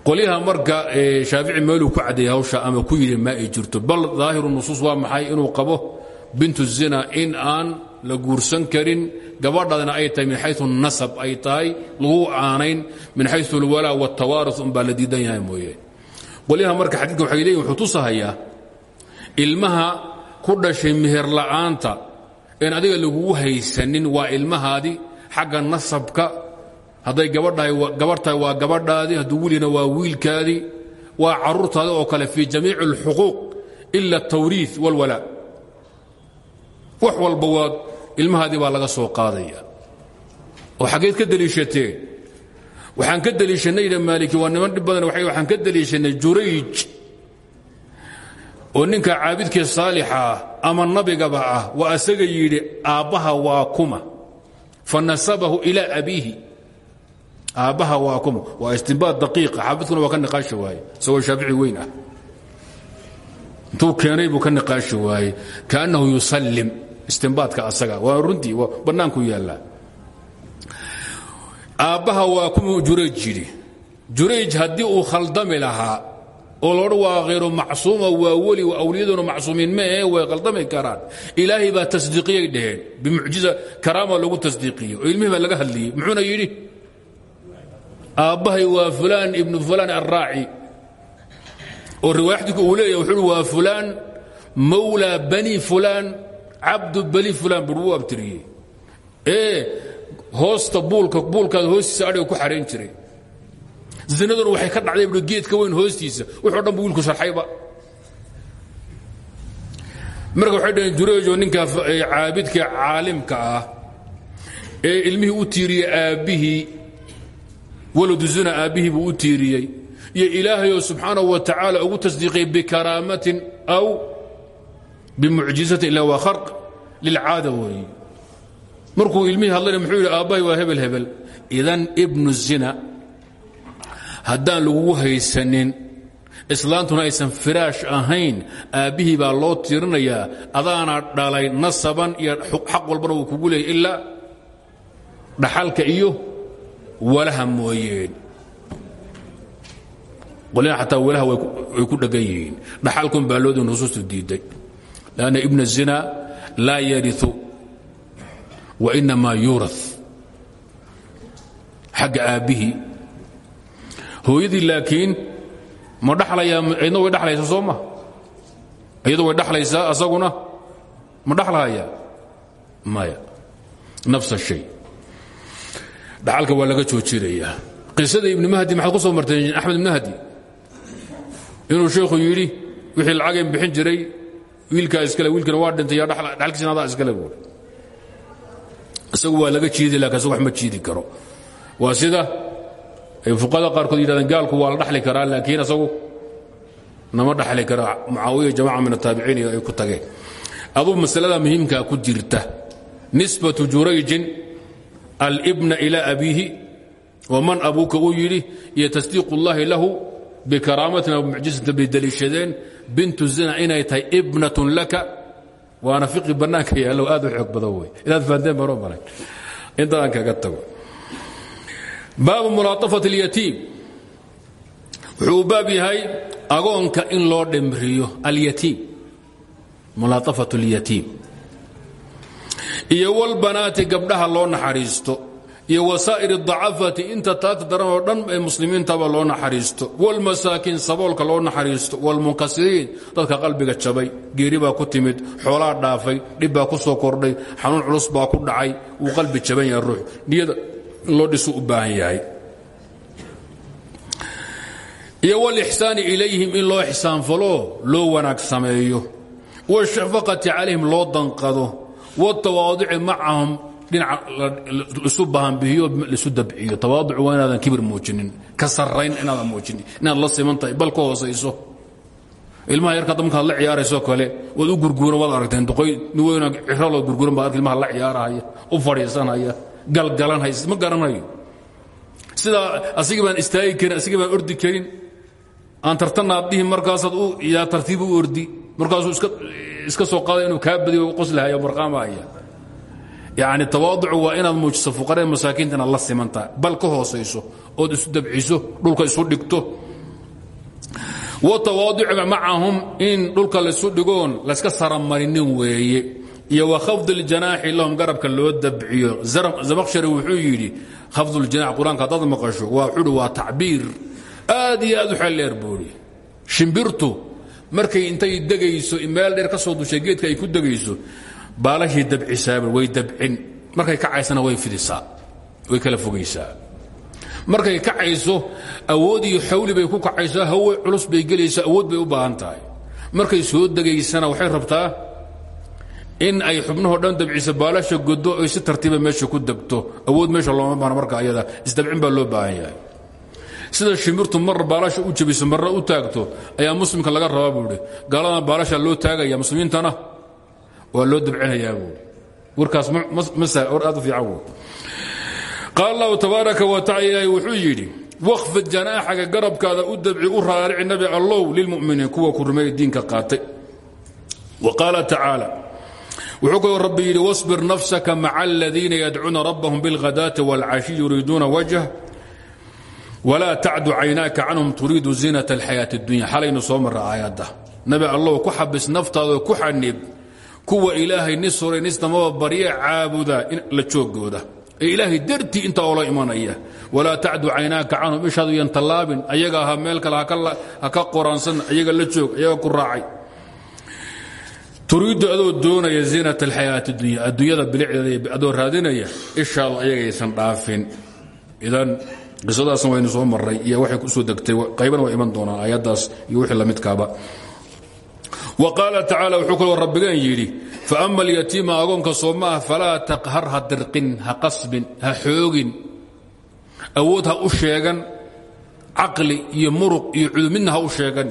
Speaker 1: qolyaha marka shaafici meeluu ku caddeeyey hawsha ama ku yidhi ma ay jirto. Bal daahiru nusuus waa maxay inuu qabo? Bintu zina in aan la guursan karin. Gabadhaadna ay tahay min xayu nasab ay tahay. Lagu aanayn min xayu alwalaa wاtawaarus unbaa la diidan yahay mooye. Qolyaha marka xadiidka waxay leeyihiin wuxuu tusahayaa ilmaha ku dhashay meher la'aanta een adiga lagugu haysanin waa ilmahaadii xagga nasabka hadday gabarh tahay waa gabadhaadii hadduu wiilina waa wiilkaadii waa carruurtaadi oo kale fii jamiici اlxuquuq ila الtawriiث wاlwalaa wax walba waa ilmahaadii baa laga soo qaadaya oo xaggeed ka deliishateen waxaan ka deliishannay yidha maaliki waa niman dhib badan waxaan ka deliishannay jurayj oo ninka caabidkii saalixa ah ama nabigaba ah waa asaga yidhi aabbaha waa kuma fa nasabahu ilaa abiihi aabbaha waa kuma waa istinbaad daqiiqa xaafidkuna waa ka niqaashi waaye. Isagoo shaafici weyn ah. Intuu keenay buu ka niqaashi waaye. Kaannahu yusallim. Istinbaadka asaga. Waa runtii bannaanku yaallaa. Aabbaha waa kumuu jurayj yidhi. Jurayj haddii uu khaldami lahaa oo loodhan waa khayru macsuuma waa weli awliyaduna macsuumiin maehe way khaldami karaan. Ilaahay baa tasdiiqiyay dhaheen. Bimucjiza karaama lagu tasdiiqiyo. Oo ilmihii baa laga hadliyey. Muxuuna yidhi aabbahay waa fulaan ibnu fulaan arraaci. oo riwaaya xadiidku uu leeyahy wuxuu uhi waa fulaan mawlaa bani fulaan cabdu bani fulaan buu u abtiriyey. Ee hoosta buulka buulkaada hoostiisa ku xarayn jiray. Zinaduna waxay ka dhacday bui geedka weyn hoostiisa. Wuxuu dhan bu sharxayba. Marka waxay dhaheen jureejo ninka caabidka caalimka ah ee ilmihii u tiiriyey aabbihii waladu zina aabbihii buu u tiiriyey. Iyo ilaahayoo subxaanahu wa tacaala ugu tasdiiqiyey bikaraamatin aw bimucjizatin ila waa kharq lilcaada weeye markuu ilmihii hadlayna muxuu yidhi aabbahay waa hebel hebel. Idan ibnu zina haddaan lagugu haysanin islaantuna aysan firaash ahayn aabbihii baa loo tiirinayaa adaana dhalay nasaban iyo xaq walbana uu kugu leeyay ilaa dhaxalka iyo walaha mooyeen qolina xataa walaha way ku dheggan yihiin dhaxalkun baa loodin nusuustu diidday lanna ibn الzina laa yariu wainamaa yuura xagga aabbihii hooyadii laakiin ma dhalaya cidna way dhalaysaa soo ma iyadu way dhalaysaa asaguna ma dhalaya maya nafs الshay dhaxalka waa laga joojinayaa. Qisada ibni mahdi maxaad ku soo marteen axmed ibn mahdi? Inuu sheekhu yidhi wixii lacageen bixin jiray wiilkaa iskale wiilkana waa dhintay yaa dhalkiisina adaa iskale buuri isagu waa laga jiidi laakiin isagu wax ma jiidi karo. Waa sida ay fuqada qaarkood yidhahdeen gaalku waa la dhaxli karaa laakiin isagu nama dhaxli kara mucaawiya jamaca min ataabiciin iyo ay ku tageen. Aduu masalada muhiimkaa ku jirta. Nisbatu jurayjin alibna ilaa abiihi waman abuuka uu yidhi iyo tasdiiq ullahi lahu bikaraamatin aw mucjizatin bay deliishadeen bintu zina inay tahay ibnatun laka. Waana fiqi bannaanka yaallo aad u xoog badan wey inaad fahanteen baan oo malay intaaan kaga tago. Baabu mulaatafat اlyatiim wuxuu u baab yahay agoonka in loo dhimriyo alyatiim. Mulaatafat اlyatiim iyo wlbanaati gabdhaha loo naxariisto iyo wasaa'ir dacafati inta taata daran oo dhan ee muslimiintaba loo naxariisto wlmasaakiin saboolka loo naxariisto wlmunkasiriin dadka qalbiga jabay geeri baa ku timid xoolaa dhaafay dhibbaa ku soo kordhay xanuun culus baa ku dhacay wuu qalbi jaban yahay ruux niyada in loo dhisu u baahan yahay. Iyo wlixsaani ilayhim in loo ixsaanfalo loo wanaag sameeyo. Washafaqati calayhim loo danqado wاtawaaduci macahum dhinaca isu bahanbihiyo laisu dabciyo tawaaduc waa inaadan kibir muujinin ka sarrayn inaadan muujinin inaad la siman tahay bal ka hoosayso ilmaha yarka markaad la ciyaarayso kale waad u gurguuran waad aragteen duqoy niweyna ciraloo gurguuran baad ark ilmaha la ciyaarahaya u fadhiisanaya galgalanhaya ma garanayo sidaa asigii baan istaagi karin asigii baan ordi karin aan tartanaad dhihi markaasaad tartiib u ordi markaasuu iska soo qaaday inuu kaa badiyo qoslahaya marqaamahaya yani tawaaducu waa inaad muujiso fuqarada masaakiinta inaad la simantahay bal ka hoosayso ood isu dabciso dhulka isu dhigto. Watawaaduca macahum in dhulka laysu dhigoon layska saramarinin weeye. Iyo wa khafd اljanaaxi lahum garabka loo dabciyo. Zamaqshari wuxuu yidhi khafd اljanax qur'aanka haddaad maqasho waa xudhi waa tacbiir. Aad iyo aad u xeldheer buuri shimbirtu markay intay degayso meel dheer ka soo dushay geedka ay ku degayso baalashii dabcisaaba way dabcin. Markay kacaysana way fidisaa way kala fogaysaa. Markay kacayso awood iyo xawli bay ku kacaysaa hawe culus bay gelaysaa awood bay u baahan tahay. Markay soo degaysana waxay rabtaa in ay xubnahoo dhan dabciso baalasha godo ay si tartiiba meesha ku degto. Awood meesha looma baahno marka ayada isdabcin baa loo baahan yahay sida shimbirtu mar baalasha u jabiso marna u taagto ayaa muslimka laga rabaa buuhi gaaladana baalasha loo taagaya muslimiintana waa loo dabcinayaa buui warkaas war aad u fiican qaal allahu tabaaraka wa tacala wuxuu yidhi wakfid janaaxaga garabkaada u dabci u raarici nabi allow lilmuminiin kuwa ku diinka qaatay. Wa qaala tacaala wuxuu kaloo rabbi yidhi wasbir nafsaka maca aladiina yadcuuna rabbahum bilghadaati wاlcashi yuriiduuna walaa tacdu caynaaka canhum turiidu ziinat alxayaati اdunya xalaynu soo mara aayadda. Nabi allow ku xabis naftaadao ku xanib kuwa ilaahay nis horay nisdamaba barye caabuda la joogooda ee ilaahay dartii intaa oola imanaya. Walaa tacdu caynaaka canhum ishaadu yan tallaabin ayaga ha meel kale ha ka qoraansan ayaga la joog ayaga ku raacay. Turiiddu adoo doonaya ziinat alxayaati dunya adduunyada bilicdeeda adoo raadinaya ishaadu qisadaasna waynu soo maray iyo waxay ku soo degtay. Qaybana waa iman doonaan ayaddaas iyo wixii la midkaaba. Wa qaala tacaala wuxuu kaloo rabbigeen yidhi faama alyatiima agoonka soo ma ah falaa taqhar ha ha qasbin ha xoogin. Awood u sheegan caqli iyo muruq iyo ha u sheegan.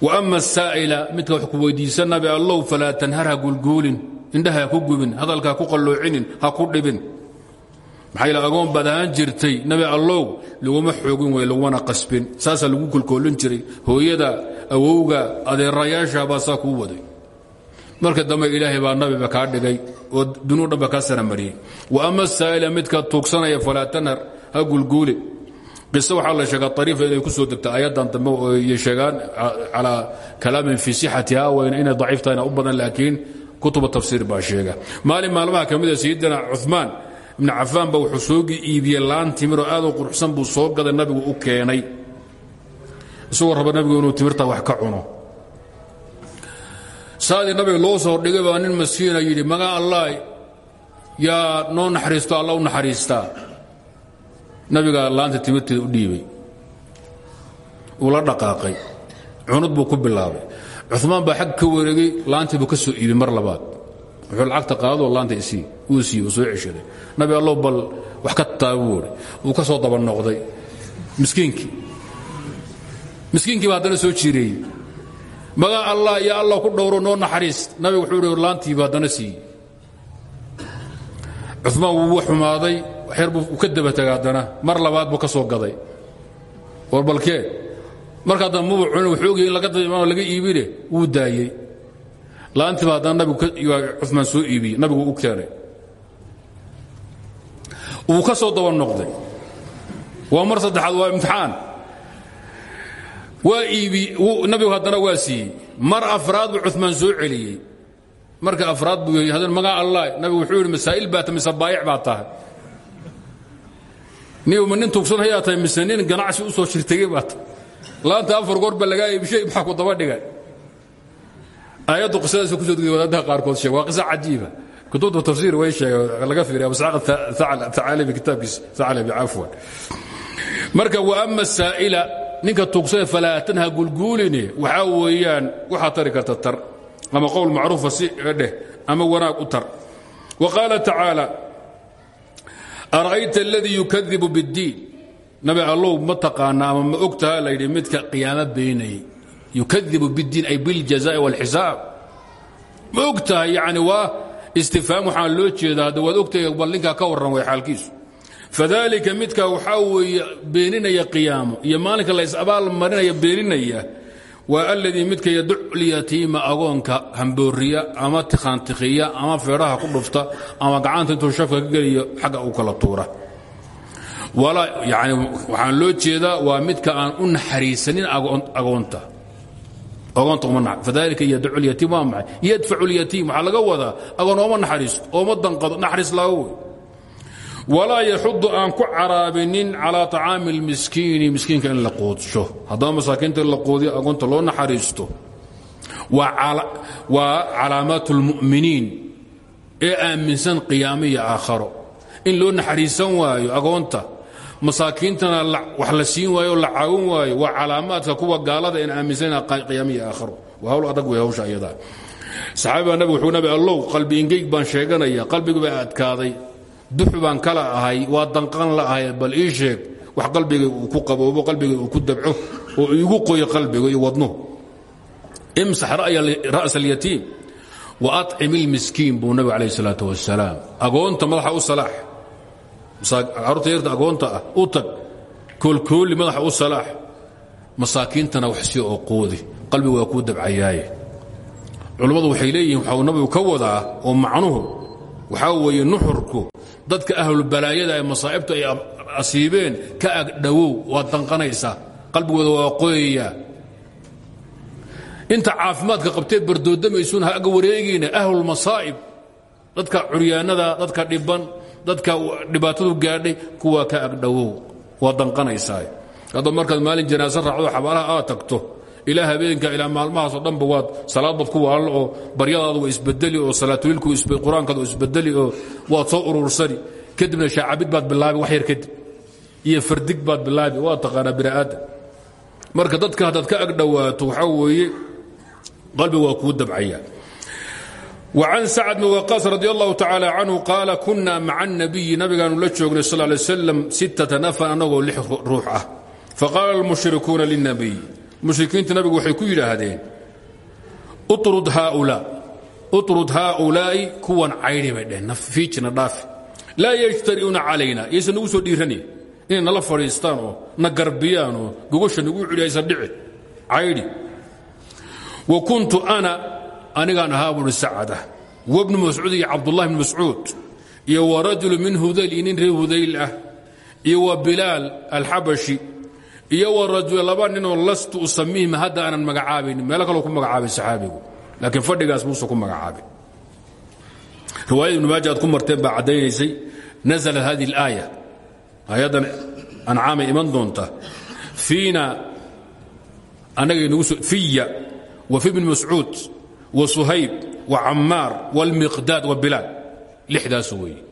Speaker 1: Wa ama asaa'ila midka wax ku weydiisa nabi allow falaa tanhar ha ha ku gubin hadalka ha ku qalloocinin ha ku dhibin maxaa agoon baad ahaan jirtay? Nabi allow laguma xoogin wey lagumana qasbin. Saasaa lagu kolkoolin jiray. Hooyada awowga adeerayaasha baa saa kuu waday. Marka dambe ilaahay baa nabiba kaa dhigay oo dunuu dhanba kaa saramariyey wa ama asaa'ila midka tuugsanaya falaa tanhar ha gulguuli qiso waxaa la sheegaa ariifa inay ku soo degta ayadan dambe iyo sheegaan calaa kalaamin fii sixatiha wayna inay daciif tahayna u badan laakiin kutuba tafsiir baa sheega maalin maalmaha ka mida sayidina cumaan ibnu cafaan ba wuxuu soo iibiyey laan timiroo aad u quruxsan buu soo gaday nabigu u keenay. Isagoo raba nabigu inuu timirta wax ka cuno. Saadii nabiga loo soo dhigay baa nin maskiina yidhi magaa allah yaa noo naxariisto alla u naxariistaa nabiga laanta timirteeda u dhiibay. Uu la dhaqaaqay. Cunad buu ku bilaabay. Cumaan baa xag ka wareegay laantii buu ka soo iibay mar labaad wuxuu lacagta qaadoo laanta isii uu siiye uu soo ceshaday. Nabi allow bal wax ka taabu wuri wuu ka soo daba noqday. Miskiinkii miskiinkii baa haddana soo jiireeyey magaa allah iyo allah ku dhowro noo naxariis nabiga wuxuu hi laantiiba haddana siiyey. Cumaan wuu xumaaday waxyar buu ka daba tegay haddana mar labaad buu ka soo gaday. War balkee markaa dambe mubu cunin wuxuu ogayay in laga iibine wuu daayey laantiiba haddana cumaan soo iibiyey nabigu u keenay. Wuu ka soo daba noqday. Waa mar saddexaad waa imtixaan. Waa iibi nabigu haddana waa siiyey. Mar afraad buu cumaan soo celiyey. Marka afraad buu yii haddana magaa allah nabigu wuxuu yidhi masaa'il baa ta mise baayic baa tahay. Nima nin tuugsan hayaa tahay mise nin ganacsi u soo shirtegey baa tahay. Laanta afar goor ba lagaa iibishay maxaa ku daba dhigay aayaddu qisadaas ku soo degay wadaadaha qaarkood sheeg waa qiso cajiiba kutubta tafsiir way sheegay laga fiiriya abusaq thacalabi kitaabkiisa thacalabi cafwan. Marka wa ama saa'ila ninka tuugsane falaa tanha gulguuline waxaa weeyaan waxaa tari karta tar ama qowl macruufa si dheh ama wanaag u tar. Wa qaala tacaala ara'ayta aladii yukadibu biddiin? Nabi allow ma ama ma ogtaha midka qiyaamo beenayay yukadibu biddiin ay biاljazaai wاlxisaab ma og tahay yani waa istifhaam waxaa loo jeedaa hadda waad ogtahay bal ninkaa ka warran way xaalkiisu fadalika midkaa waxaa weeye beeninaya qiyaamo iyo maalinka la is-abaal marinaya beeninaya waa aladii midka yadacu lyatiima agoonka hambooriya ama tikhaantikiya ama feedhaha ku dhufta ama gacanta intuu shafka ka geliyo xagga u kala tuura yani waxaan loo jeedaa waa midka aan u naxariisanin agoonta agoonta uma fadalika yaduc lyatiim waa maxay yadfacu lyatiim waxaa laga wadaa agoon ooma naxariisto ooma danqado naxariis laaga wey walaa yaxudu aan ku caraabinin calaa طacaami اlmiskiini miskiinka in la quudsho haddaba masaakiinta in la quudiyo agoonta loo naxariisto waa calaamaat اlmu'miniin ee aaminsan qiyaamo iyo aakharo in loo naxariisan waayo agoonta masaakiintana wax la siin waayo la caawin waayo waa calaamaadka kuwa gaalada in aaminsan qiyaamo iyo aakharo waa hawl adag wey hawsha ayadaa saxaabi baa nabig wuxuu nabi allow qalbi ingeyg baan sheeganaya qalbigu baa adkaaday duxu baan kala ahay waa danqan la ahay bal ii sheeg wax qalbiga uu ku qaboobo qalbiga uu ku dabco oo iigu qoyo qalbiga iyo wadnuhu imsax ra'sa alyatiim wa acim ilmiskiin buu nabigu calayh salaatu wasalaam agoonta madaxa u salaax carruurta yarta agoonta ah u tag. Koolkooli madaxa u salaax. Masaakiintana wax si oo quudi. Qalbigu waa kuu dabcayaaye culummadu waxay leeyihiin waxau nabigu ka wadaa oo macnuhu waxaa weeye nuxurku dadka ahlulbalaayada ee masaa'ibtu ay asiibeen ka agdhowow waad danqanaysaa qalbigooda waa qoyayaa inta caafimaadka qabtee bardoodamaysuun ha aga wareegayna ahlulmasaa'ib dadka curyaanada dadka dhiban dadka dhibaatadu gaadhay kuwaa ka agdhowow. Waad danqanaysaa hadda markaad maalin janaasa raacdo xabaalaha aad tagto ilaa habeenka ilaa maalmahaasoo dhanba waad salaadbad ku waallo oo baryadaadu waa isbedeli oo salaatuliilku qur'aankaadu isbedeli oo waad soo urursani. Kadibna shaacabid baad bilaabi wax yar kadib. Iyo fardig baad bilaabi waa taqaanaa bini'aadam. Marka dadka haddaad ka agdhowaato weeye qalbiga waa kuu dabcaya وعن سعد بن وقاص رضي الله تعالى عنه قال كنا مع النبي نبgaanu la joognay صلى اه عليه وسلم ستة نفر anagoo لix ruux ah فقال المشhركوuna للنبي mushrikiinta nabigu waxay ku yidhaahdeen urud haaulaa utrud haaulaa'i kuwan caydhi bay dheheen fiijina dhaafi laa yajtari'uuna calayna yaysan nagu soo dhiiranayn inay nala fadhiistaan oo na garbiyaan oo gogosha nagu cili aysan dhicin caydhi wa kuntu ana anigaan ahaa buui sacada. Wabnu mascuud iyo cabdullahi bnu mascuud iyo wa rajulu min hudayl ah iyo wa bilaal alxabashi iyo wa rajul laba ninoo lastu usamiihim hadda aanan magacaabaynin meelo kaloo ku magacaabay saxaabigu laakiin fadhigaas muuse ku magacaabay. Riwaayada ibnu maaja aad ku marteen baa caddaynaysay naزlat hadi اlaaya aayaddan ancaamay iman doonta. Fiina anagaynugu fiya. Wa fi bni mascuud wa suhayb wa cammaar wاlmiqdaad wa bilaal. Lixdaas weeye.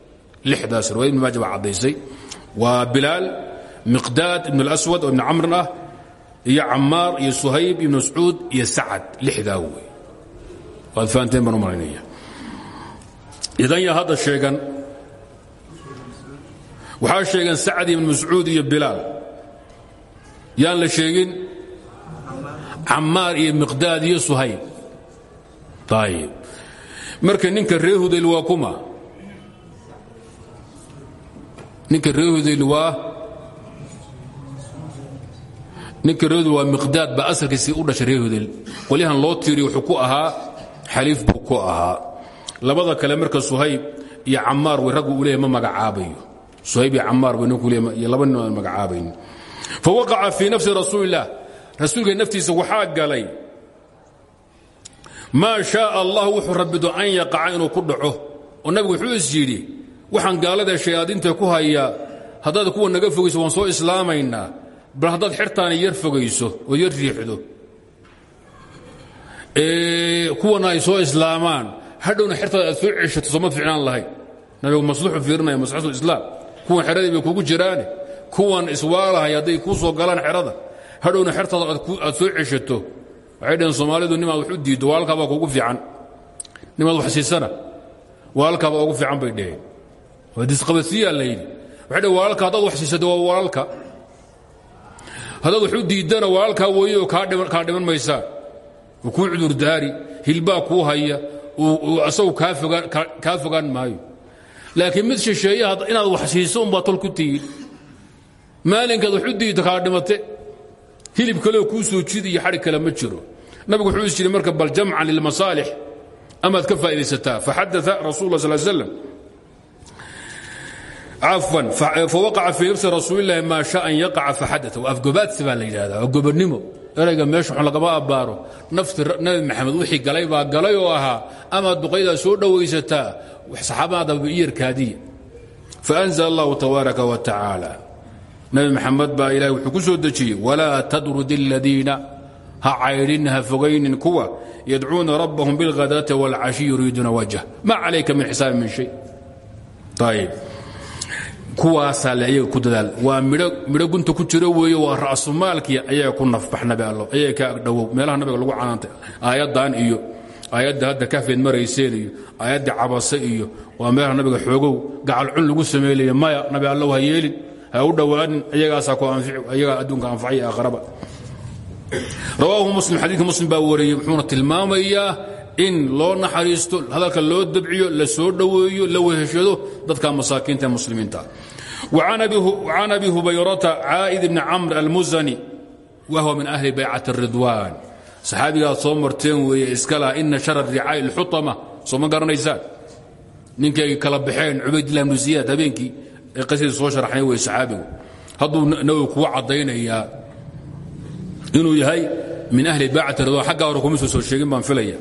Speaker 1: Lixdaas riwayada ibn maaja baa caddaysay. Waa bilaal miqdaad ibn اlaswad oo ibn camrin ah iyo cammaar iyo suhayb ibn mascuud iyo sacad. Lixdaa wey waad fahanteen baan u malaynaya. Idan yaa hadda sheegan waxaa sheegan sacad ibn mascuud iyo bilaal. Yaan la sheegin cammaar iyo miqdaad iyo suhayb ayib marka ninka ree waa kuma. Ninka ree waa ninka ree hudayl waa miqdaad baa asalkiisii u dhashay ree hudayl. Loo tiiriyo wuxuu ku ahaa xaliif buu ku ahaa. Labada kale marka suhayb iyo cammaar way raggu u leeyahy ma magacaabayo. Suhayb iyo cammaar bay ninku leeyahy iyo laba nin aan magacaabayn. Nafsi rasuulillaah rasuulka naftiisa waxaa galay maa shaaa allah wuxuu rabbido an yaqaca inuu ku dhaco. Oo nabigu wuxuu is yidhi waxaan gaalada shayaadiinta ku hayaa. Haddaad kuwa naga fogayso waan soo islaamaynaa. Bal haddaad xertaani yar fogayso oo yar riixdo. Kuwana ay soo islaamaan. Hadhowna xertaada aad soo ceshato sooma fiicnaan lahayn. Nabigu masluxu fiirinaya maslaxatu islaam. Kuwan xeradii bay kugu jiraane. Kuwan iswaalahay hadday kuu soo galaan xerada. Hadhowna xertaada aad soo ceshato waxay dhaheen soomaalidu nimaad wax u diiddo walaalkaabaa kugu fiican. Nimaad wax siisana walaalkaabaa ugu fiican bay dhaheen. Waa disqabadsiyaa la yidhi. Waxay dhaheen walaalka haddaad wax siisado waa walaalka haddaad wax u diiddana walaalkaa weeye oo kaa dhiman maysaan uu kuu cudurdaari hilbaa kuu haya asagu kaa fogaan maayo. Laakiin mid shisheeye inaad wax siiso umbaa tol ku tihiin. Maalinkaad wax u diidto kaa dhimate hilib kaleoo kuu soo jid iyo xadhig kale ma jiro. Nabigu wuxuu is jiri marka bal jamcan lilmasaalix amaad ka faa'idaysataa faxadaa rasul la sal slam cafwan fawaqaca fii nafsi rasuulillahi maa sha an yaqaca faxadaa waa afgobaadsi baa la yidhahdaa waa gobonnimo erayga meesha xun lagama abbaaro. Nafti nabi maxamed wixii galay baa galay oo ahaa amaad duqaydaa soo dhowaysataa saxaabadaba iyarkaadiya faanzl allahu tabaaraka wa tacaala nabi maxamed baa ilahay wuxuu ku soo dejiyey walaa tadrud aladiina ha caydhin ha kuwa yadcuuna rabbahum bilghadaati wاlcashi yuriiduuna wajh ma calayka min xisaabi min shay. Ayb kuwaasaa le ayaga ku dadaal. Waa midho gunta ku jiro weeye waa ra'sumaalkii ayaga ku nafbax nabi allo ka agdhowow meelaha nabiga lagu canaantay. Aayaddan iyo aayadda hadda kafeed marayseen iyo aayadda cabase iyo waa meelaha nabiga xoogow gacal cun lagu sameylaya maya nabi allow yeelin ha u dhowaanin ayagaasaaiyagaa adduunka anfacay aakharaba rawaahu muslim xadiidka muslim baa wariyey wuxuuna tilmaamayaa in loo naxariisto hadalka loo dabciyo la soo dhoweeyo la weheshado dadka masaakiinta ee muslimiinta. Can abi hubayrata caa'id bni camr almuzani wa huwa min ahli baycati اridwaan saxaabigaad soo marteen weeye iska laha ina shara ricaa'i اlxutama soo ma garanaysaan? Ninkay kala baxeen cubaydillah bnu ziyaad ee qasiida soo sharaxnay weye saxaabigu. Hadduu nawowi kugu caddaynayaa inuu yahay min ahli baacati ridwan xaggaa hore kuma soo soo sheegin baan filaya.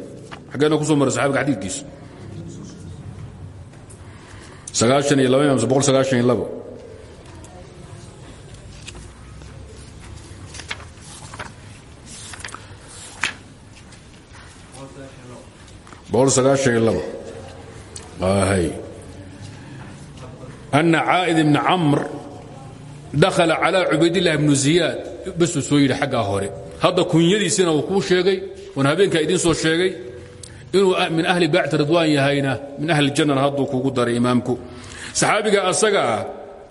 Speaker 1: Xaggeena ku soo maray saxaabiga xadiidkiisu sagaashan iyo laba imam boqol sagaashan iyo labo. Boqol sagaashan iyo labo. Hay أna caa'id ibna camr dakhala calى cubaydillahi bnu ziyaad basuu soo yidhi xaggaa hore hadda kunyadiisina uu kuu sheegay oon habeenkaa idiin soo sheegay inuu min ahli baacti ridwaan yahayna min ahli jannana hadduu kugu daray imaamku saxaabiga asaga ah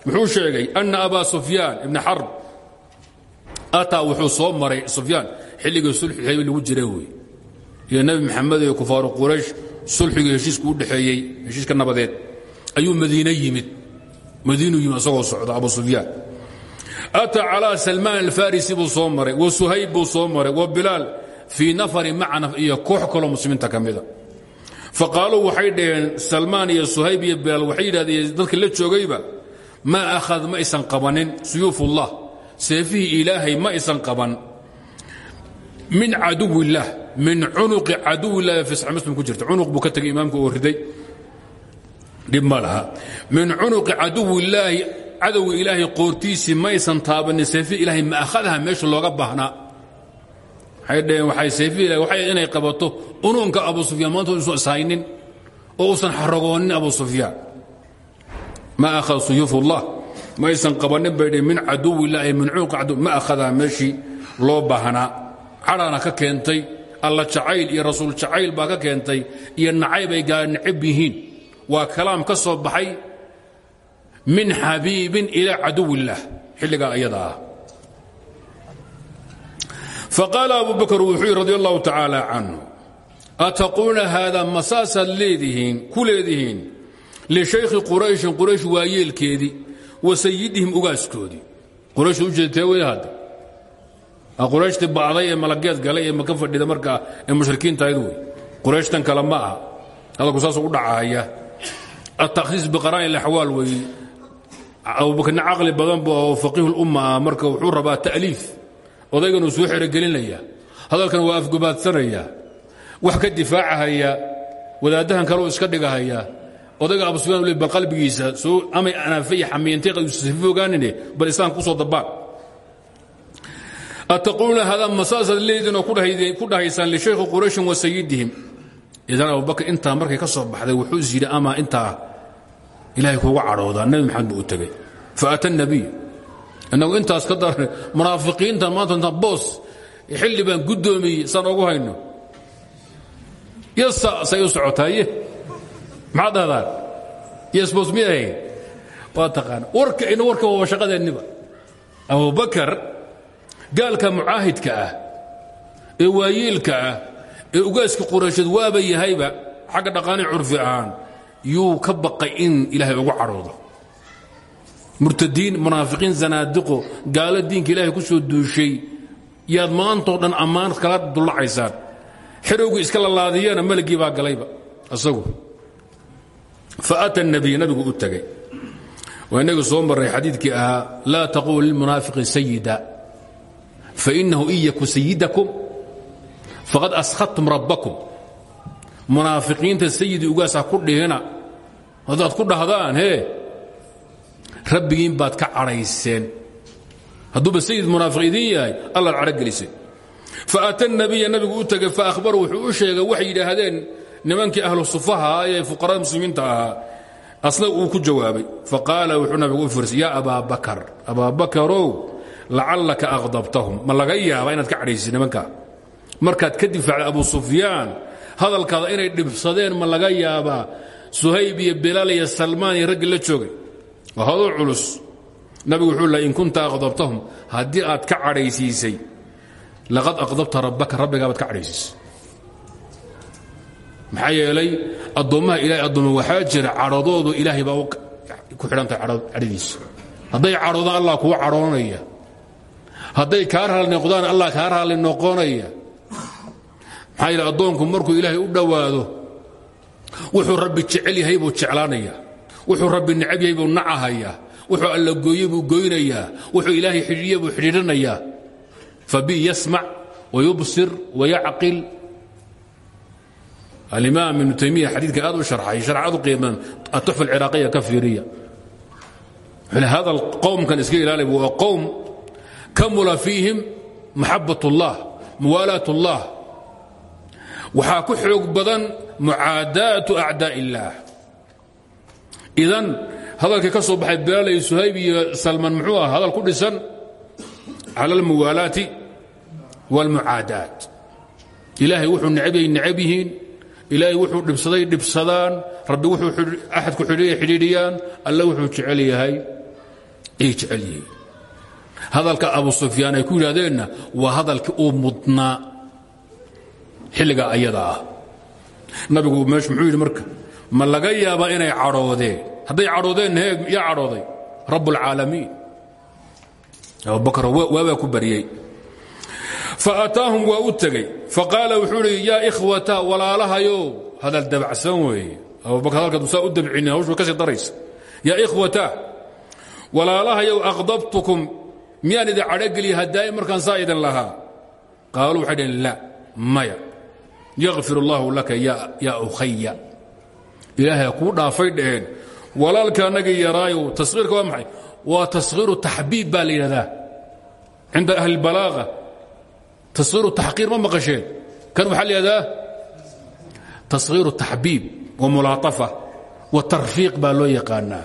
Speaker 1: wuxuu sheegay ana abaa sufyaan ibna xarb ataa wuxuu soo maray sufyaan xilligii sulxudaybi lagu jira wey iyo nebi maxamed iyo kufaaru quraysh sulxigii heshiisku u dhexeeyey heshiiska nabadeed ayuu madiine yimid madiinuu yimid isagoo socda abu sufyaan. Ataa calaa salmaan alfarisi buu soo maray wa suhayb buu soo maray wa bilaal fii nafari macna iyo koox kaloo muslimiinta ka mida faqaaluu waxay dhaheen salmaan iyo suhayb iyo bilaal waxay yidhahdeen dadka la joogayba maa akhad ma aysan qabanin suyuufullah seefihii ilaahay ma aysan qaban. Min caduwillaah min cunuqi caduwilah fi sax muslim ku jirta. Cunuq buu ka tegay imaamka oo riday dhib ma laha. Min cunuqi caduwillaahi cadowga ilaahay maysan taabanin seefi ilaahay ma akhadaha meesha looga baahnaa waxay waxay seefi ilahay waxay inay qabato unuunka abu sufyaan maanta uusan ishaynin oo uusan xaragoonin abu sufyaan. Ma akhada suyuufullah maysan qabanin bay dhaheen min caduwillahi min cunuqi caduw ma akhadaha meeshii loo baahnaa cadhana ka keentay alla jacayl iyo rasuul jacayl baa ka keentay iyo nacayb ay gaala necab yihiin waa kalaam ka soo baxay min xabiibin ilaa caduwillaah xilligaa ayada ah. Abu bakr wuxuu yidhi radi allahu tacaala canhu ataquuna haada masaasaad leedihiin ku leedihiin lishaykhi qurayshin quraysh waayeelkeedii wa sayidihim ugaaskoodii. Qurayshda u jeedtee wey hadda qurayshtii bacday ee malageed galay ee maka fadhida markaa ee mushrikiintahayd wey qurayshtan kale ma aha. Hadalku saasuu u dhacahaya atakhsiis biqara'in alaxwaal weeye abubakarna caqli badan bu oo faqiihu lumma ah marka wuxuu rabaa ta'liif odaygan uu soo xerogelinaya hadalkan waa afgobaadsanaya wax ka difaacahaya wadaaddahan kale uu iska dhigahaya odayga abu sufyan le bal qalbigiisa soo amay anaafe iyo xamiintay fogaanine bal islaan ku soo dabaan ataquuluuna hada masaasaad leediinoo ku dhahaysaan lishaykhi qurayshin wa sayidihim idan abubakr intaa markay ka soo baxday wuxuu is yidhi amaa intaa ilahay kuuga cadhoodaa nebi maxamed buu u tegey faata nabiy innagu intaas ka dar munaafiqiintan maanta intaan boos xilli baan guddoomiyey saan ogu hayno. Yasa say u socotaaye maxaad dhahdaan? Yesboos mi ahayn waa taqaan warka ina warka waa shaqadeenniba. Abubakar gaalka mucaahidka ah ee waayeelka ah ee ugaaska quraysheed waaba yahayba xagga dhaqaani curfi ahaan yuu ka baqay in ilaahay ugu cadhoodo murtadiin munaafiqiin zanaadiqo gaalo diinka ilaahay ku soo duushay yaad maantoo dhan ammaan kala dullacaysaan xerowgii iska lalaadiyana malgii baa galayba isagu faata nabiy nabigu u tegey waa inagu soo marray xadiidkii ahaa laa taquulu lilmunaafiqi sayida fainahu in yaku sayidakum faqad askhadtum rabbakum munaafiqiinta sayidii ugaas ha ku dhihina haddaad ku dhahdaan hee rabbigiin baad ka cadhayseen hadduuba sayid munaafiq idiin yahay allaad cadhogeliseen faata nabiya nabigu u tegey faahbaru wuxuu u sheegay waxay yidhaahdeen nimankii ahlu sufaha ee fuqarada muslimiinta ahaa asna uu ku jawaabay. Faqaala wuxuu nabigu u firsay yaa abaa bakar abaa bakarow lacallaka aqdabtahum. Ma laga yaabaa inaad ka cadhaysid nimankaa markaad ka difaacday abu sufyaan hadalkaada inay dhibsadeen ma laga yaabaa suhayb iyo bilaal iyo salmaan iyo raggii la joogay. Waa hadal culus. Nabigu wuxuu la in kunta aqdabtahum haddii aad ka cadhaysiisay laqad aqdabta rabbaka rabbigaabaad ka cadhaysiisay. Maxaa yeelay addoommaha ilahay addooma waxaa jira cadhadoodu ilaahay baa ku xidhantahay cadhadiisa. Hadday cadhoodaan allah kuwa cadhoonaya hadday kaa raalli noqdaan allah kaa raalli noqonaya maxaa addoonku markuu ilaahay u dhowaado wuxuu rabbi jecel yahay buu jeclaanaya wuxuu rabbi necab yahay buu nacahaya wuxuu alla gooye buu goynayaa. Wuxuu ilaahay xidhiiye buu xidhiidhanayaa fabi yasmac wayubsir wayacqil alimaam ibnu taymiya xadiidka aad u sharxay sharcad u qiiman atuxfa alciraaqiya ka fiiriya. Hada qowmkan iska ilaali waa qowm kamula fiihim maxabat اllah waxaa ku xoog badan mucaadaatu acdaa illaah. Idan hadalkii ka soo baxay bilaal iyo suhayb iyo salman muxuu ah hadal ku dhisan cala almuwaalaati wاlmucaadaat ilaahay wuxuu necabay necab yihiin wuxuu dhibsaday dhibsadaan rabbi wuxuu axadku xidhiidhiyaan alle wuxuu jecel yahay ay jecel yihiin. Hadalka abu sufyaan ay ku yidhahdeenna waa hadalkii uu mudnaa xilliga ayada ah. Nabigu meeshu muxuu marka ma laga yaabaa inay cadhoodeen hadday cadhoodeenna yaa cadhooday rabb اlcaalamiin abubakr waabaa ku baryey faataahum waa u tegey. Faqaala wuxuu idhi ikhwata walaalahayow hadal dabacsan weeye. Abubakr hadalka dusaa u dabcinin hawshu ka sii daraysa. Yaa ikhwata walaalahayow aqdabtukum miyaan idin cadhogeliya haddaa'im markaan saa idin lahaa? Qaaluu la maya yakfir اllahu laka yaa ukhaya ilaahay kuu dhaafay dhaheen walaalka annagii yaraayow taskhiirka waa maxay? Waa taskhiiru taxbiib baa la yidhahdaa. Cinda ahli اbalaaga taskhiiru taxqiir ma maqasheen. Kan waxaa la yidhahdaa? Taskhiiru taxbiib wa mulaatafa. Wa tarfiiq baa loo yaqaanaa.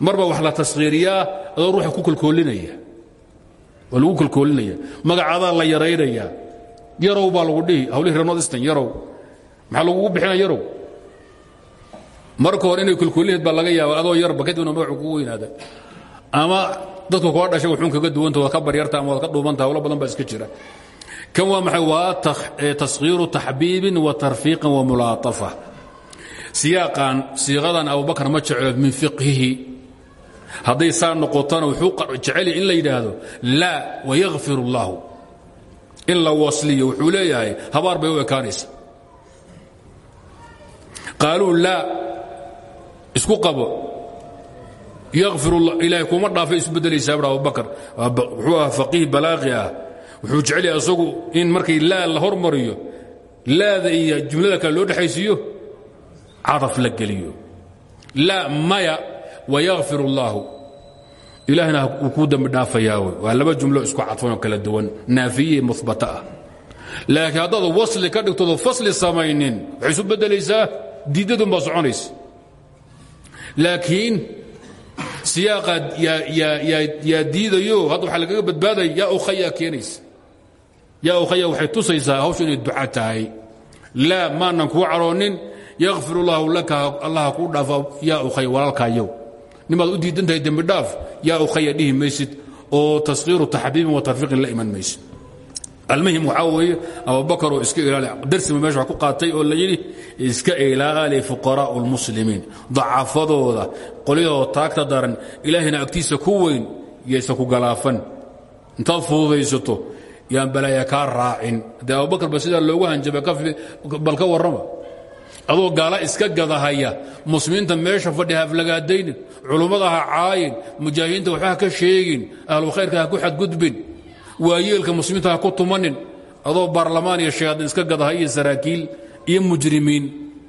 Speaker 1: Marba wax la taskhiiriyaa adoo ruuxa ku kolkoolinaya waa lagu kolkoolinaya magacaadaa la yaraynayaa yarow baa lagu dhihi. Hawlihii renodistan yarow. Maxaa lagugu bixina yarow? Marka hore inay kolkoolinayd baa laga yaaba adoo yarba kadibna magacu kugu weynaada. Ama dadku koo dhashay wuxuun kaga duwanta waad ka baryarta ama ka dhuubanta hawlo badan baa iska jira. Kan waa maxay? Waa taskhiiru taxbiibin wa tarfiiqin wa mulaatafa. Siyaaqan siiqadan abubakar ma jeclo min fiqhihi. Hadday saa noqotona wuxuu jeceli in la yidhaahdo laa wayakfir اllahu in la wasliyo wuxuu leeyahay habaar bay u ekaanaysa. Qaaluu laa isku qabo. Yakfir ilaahay kuma dhaafay isu beddelaysaa bur abubakar wuxuu ahaa faqiih balaaqi ah. Wuxuu jecel yahay isagu in markay laa la hormariyo laada iyo jumlada kale loo dhexaysiiyo cadaf la geliyo. Laa maya wayakfir اllaahu ilaahna uu kuu dembi dhaafayaa waa laba jumlo isku cadfanoo kala duwan. Naafiye muhbata ah. Laakiin haddaad wasli ka dhigtoodo fasli samaynin waxay isu beddelaysaa diiddadun baa soconaysa. Laakiin siyaaqaad yaa diidayo hadda waxaa lagaga badbaadaya yaa ukhaya keenaysa. Yaa ukhaya waxay tusaysaa hawshu inay duca tahay. Laa maanan kuu cadhoonin yakfir laka allaha kuu dhaafa yaa ukhaya walaalkaayow nimaad u diidan tahay dembi dhaaf yaa ukhaya dhihi maysid oo taskhiiru taxbiibin wa tarfiiqin la iman maysid. Almuhim waxaa weeye abubakar oo iska ilaali darsiba meesha wax ku qaatay oo la yidhi iska ilaali fuqaraa'u اlmuslimiin dacafadooda qolyadooda taagta daran ilaahayna agtiisa ku weyn yaysa ku galaafan. Intaad fududaysato yaan balaaya kaa raacin. Dee abubakar ba sidaa loogu hanjaba bal ka warrama. Adoo gaala iska gadahaya muslimiinta meesha fadhi haflagaadaynin culummada caayin mujaahidiinta waxba ka sheegin ahlu khayrka ha ku xadgudbin waayeelka muslimiinta ku tumanin adoo baarlamaan iyo shayaadiin iska gadahay iyo saraakiil iyo mujrimiin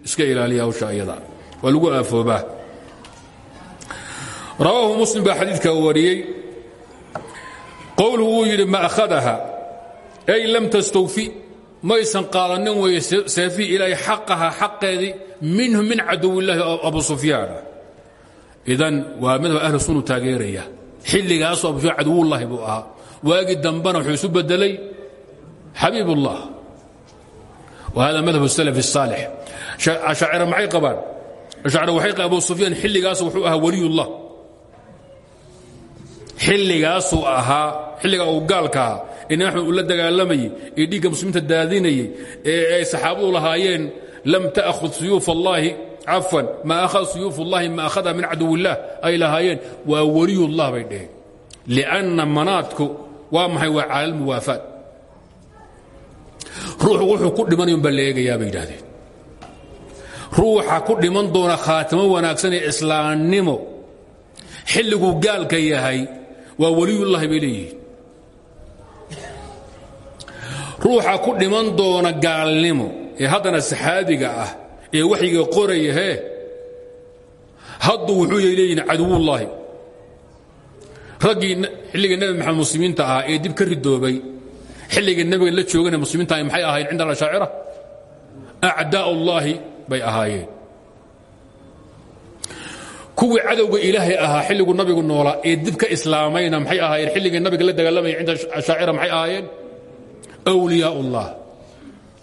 Speaker 1: iska ilaaliya hawsha ayada. Waa lagu aafoobaa muslim baa xadiidka wariyey. Qowluhu wuu yidhi ma akhadaha ay lam tastawfi maysan qaadanin weeye seefii ilaahay xaqaha xaqeedii minhu min caduwillaahi abu sufyaana idan waa madhab ahlu sunu taageeraya. Xilligaasoo abu sufyaan caduwullaahi buu ahaa. Waagii dambena wuxuu isu bedelay xabiib ullah madhab salaf الsaalix ashaacira maxay qabaan? Ashaacira waxay abu sufyaan xilligaas wuxuu ahaa waliyullah. Xilligaasuu ahaa xilliga uu gaalka ahaa. Ee uu la dagaalamayey ee dhiigga muslimiinta daadinayey ee saxaabadu lahaayeen lam ta'khud suyuuf allahi cafwan ma akhada suyuuf ullahi ma akhada min caduwillah ay lahaayeen waa waliyullah bay dheheen lianna manaadku waa maxay? Waa cala almuwaafaat ruuxu wuxuu ku dhimanayo baa la eegayaa bay yidhahdeen ruuxa ku dhiman doona khaatimo wanaagsan ee islaamnimo. Xilliguu gaalka yahay waa waliyullahi bay leeyihiin. Ruuxa ku dhiman doona gaalnimo ee haddana saxaabiga ah ee waxyiga qoraya hee hadduu wuxuu yay leeyihiin caduwullaahi. Raggii xilligii nebi maxamed muslimiinta ahaa ee dib ka ridoobay xilligii nebiga la joogana muslimiinta ah maxay ahaayeen cinda alashaacira acdaa ullaahi bay ahaayeen. Kuwii cadowga ilaahay ahaa xilliguu nabigu noolaa ee dib islaamayna maxay ahaayeen? Xilligii nabiga la dagaalamaya cinda ashaacira maxay ahaayeen? Wliyaa ullah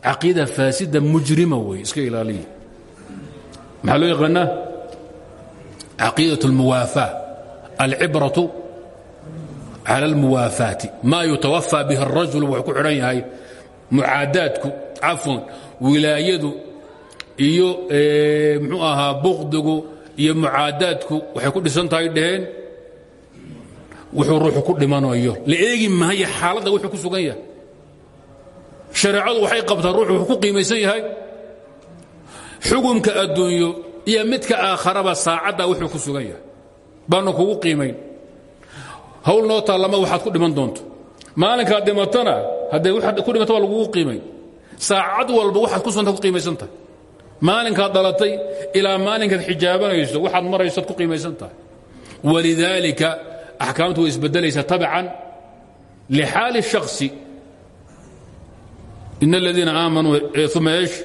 Speaker 1: caqiida mujrima wey iska ilaaliya maxaa loo yaqaanaa caqiidaة اlmuwaafaa alcibraةu
Speaker 2: cala almuwaafaati maa yutawafaa bihi الrajul wuxuu ku xidhan yahay mucaadaadku cafwan wilaayadu iyo mxuu ahaa bukdigu iyo mucaadaadku waxay ku dhisan tahay dheheen wuxuu ruuxu ku dhimanayo la eegi maayo xaaladda wuxuu ku sugan yahay shareecadu waxay qabtaa ruuxu wuxuu ku qiimaysan yahay xukumka adduunyo iyo midka aakharaba saacadda wuxuu ku sugan yahay baanu kugu qiimayn hawl noo taallama waxaad ku dhiman doonto maalinkaad dhimatana haddee waxaad ku dhimata waa lagugu qiimay saacad walba waxaad ku sunta ku qiimaysan tahay maalinkaad dhalatay ilaa maalinkaad xijaabanayso waxaad maraysoad ku qiimaysan tahay walidaalika axkaamtu way isbedelaysaa tabcan lixaali الشhakhصi in اladiina aamanuu uma eesh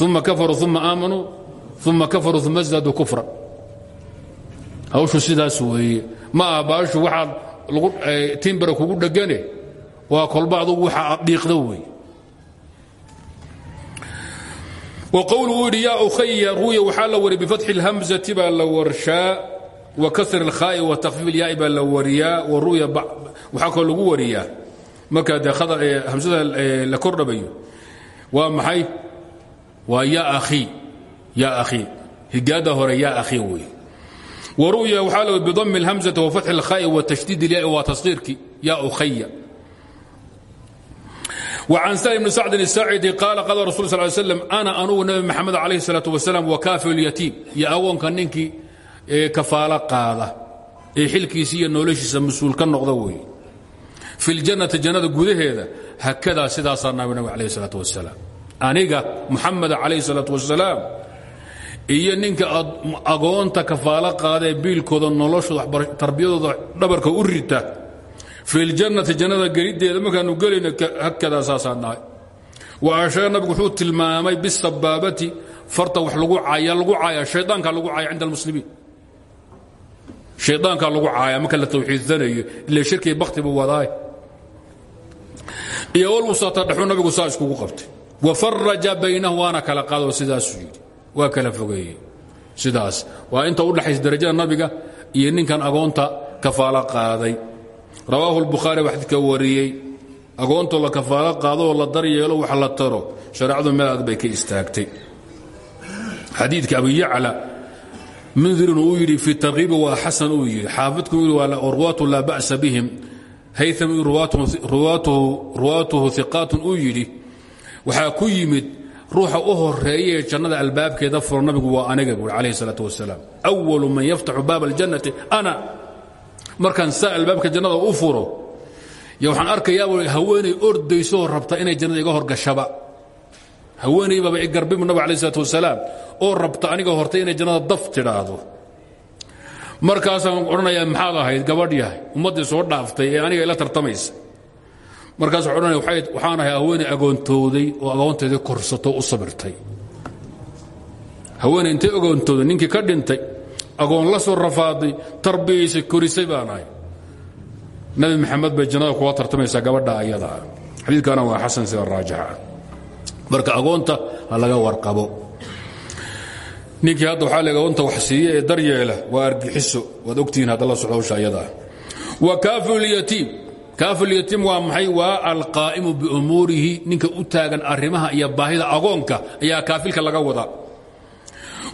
Speaker 2: uma kafaruu uma aamanuu uma kafaruu uma اsdaaduu kufra hawshu sidaas weeye ma aha baashu waxaad timbara kugu dhegane waa kolba adugu waxa aad dhiiqda weeye wqowlu uu yidhi yaa ukhaya ruuya waxaa la wariya bifatxi اlhamzati baa la warshaa wa kasr اlkhaa'i wa takfiif اlyaai baa la wariyaa wa ru'ya waxaa kaloo lagu wariyaa marka dee hamsada la kordhabayo waa maxay waa ya akhii ya akhii higaada hore ya akhii wey wa ru'ya waxaa la wari bidami اlhamzati wa fatxi اlkhaa'i wa tashdiid اlyaai waa tasqiirkii ya ukhaya وعن سهل بن سعد الساعدي قال قال رسول صلى الله عليه وسلم أنا أنو نبي محمد عليه الصلاة والسلام وكافي اليتيم يا أون كان ننكي كفالة قادة ee xilkiisi iyo noloshiisa mas-uul ka noqda wey fi ljannati jannada gudaheeda hakadaa sidaasaa nabi nabig alayh salaat wasalaam aniga muxameda calayh salaat wasalaam iyo ninka agoonta kafaalo qaadaee biilkooda noloshooda tarbiyadooda dhabarka u rita fi ljannati jannada geliddeeda markaanu gelayno hakadaa saasaa nahay. Wa ashara nabigu wuxuu tilmaamay bisabaabati farta wax lagu caaya lagu caaya shaydaanka lagu caaya cinda almuslimiin. Shaydaankaa lagu caaya marka la tawxiidsanayo ila shirkii bakti buu wadaay iyo walwusaata dhexuu nabigu saa iskugu qabtay wa faraja baynahu waana kala qaado sidaasuu yidhi. Waa kala fogeeyey. Sidaas. Waa inta u dhaxaysa darajada nabiga iyo ninkan agoonta kafaalo qaaday. Rawaahu lbukhaari baa xadidka wariyey. Agoontoo la kafaalo qaado oo la daryeelo wax la taro. Shareecadu meel adag bay ka istaagtay. Xadiidka abu yacla mundirin uu yidhi fi tarkiibi waa xasan uu yidhi. Xaafidku yidhi waa ruwaatu laa ba'sa bihim. Haytham ruwaatuhu iqaatun uu yidhi waxaa ku yimid ruuxa u horreeya ee jannada albaabkeeda furo nabigu waa aniga buui calayhi salaatu wasalaam awalu man yaftaxu baaba aljannati ana. Markaan saa albaabka jannada u furo waxaan arkayaa bui haweenay ordaysooo rabta inay jannada iga horgashaba. Haweenay baaba i garbibu nabig alay wasalaam oo rabta aniga hortay inay jannada daf tidhaahdo. Markaasaan odhanayaa maxaad ahayd gabadh yahay ummaddii soo dhaaftay aniga ila tartamaysa markaas waxaan ahay haweenay agoontooday oo agoonteedii korsato u sabirtay. Haweenay intay agoontooday ninkii ka dhintay agoon la soo rafaaday tarbiyaysay korisay baan ahay. Nabi maxamed bay jannada kuga tartamaysaa gabadha ayadaa xadiidkana waa xasan sida raajixa marka agoonta ha laga warqabo. Ninkii hadda waxaa leega agoonta wax siiye ee daryeela waa argixiso waad ogtihiin hadda la socdo hawsha ayadaa wa kaafilyatiim kaafilyatiim waa maxay? Waa alqaa'imu biumuurihi ninka u taagan arrimaha iyo baahida agoonka ayaa kaafilka laga wadaa.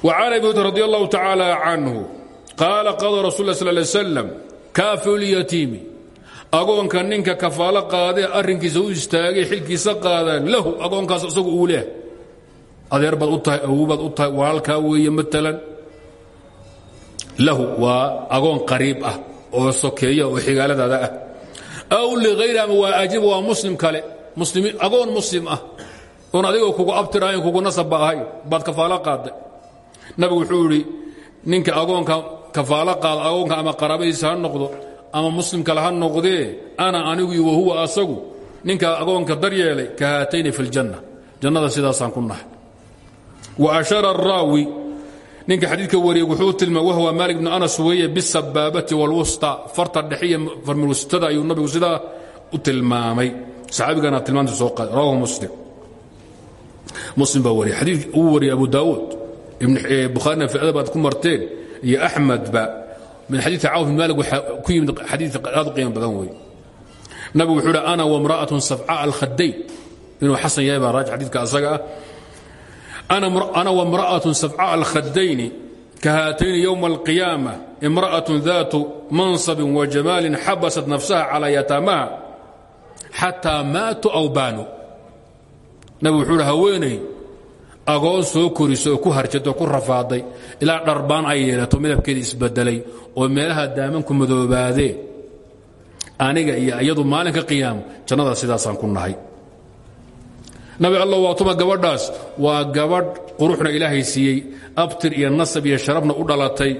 Speaker 2: Wa can abi hurayra radi allahu tacaala canhu qaala qala rasul slam kaafilyatiimi agoonka ninka kafaalo qaadee arrinkiisa u istaagay xilkiisa qaadaan lahu agoonkaas isagu uu leeh adeer baad u tahay awobaad u tahay walaalkaa weeye maalan lahu waa agoon qariib ah oo sokeeya oo ah aw ligayri ama waa ajib waa muslim kale. Agoon muslim ah. Oon adigoo kugu abtirahayn kugu nasabba ahay baad kafaalo qaadday. Nabigu wuxuu idhi ninka agoonka kafaalo qaada agoonka ama qaraabadiisa ha noqdo ama muslim kale ha noqdee ana anigu iyo wahuwa asagu ninka agoonka daryeelay ka haatayni fi ljanna jannada sidaasaan ku nahay. Wa ashara araawi ninka xadiidka wariyey wuxuu tilmaamay wahwa maalik bnu anas weeye bisabaabati walwusta farta dhexiya farmilwustada ayuu nabigu sidaa u tilmaamay. Saxaabigana tilmaanta soo qaaday rawahu muslim. Muslim baa wariyey xadiid uu wariyey abu daawuud bukhaarina fi adabaad ku marteen iyo axmedba min xadiii cawf bin maalik waxaa ku yimid xadii aad u qiimo badan wey nabigu wuxuu hi ana wamra'atun safcaa alkhadayn inuu xasan yahay baa raaj xadiidka asaga ah ana wamra'atun safcaa alkhadayni ka haatayni yowma alqiyaama imra'atun daatu mansabin wa jamaalin xabasat nafsaha calaa yataamaha xataa maatu aw baanu nabigu wuxuu hi haweenay agoon soo koriso oo ku harjado ku rafaaday ilaa dharbaan ay yeelato midabkeeda isbedelay oo meelaha daamanku madoobaadeen aniga iyo iyadu maalinka qiyaamo jannada sidaasaan ku nabi alla waatuma gabadhaas. Waa gabadh quruxna ilaahay siiyey. Abtir iyo nasab iyo sharafna u dhalatay.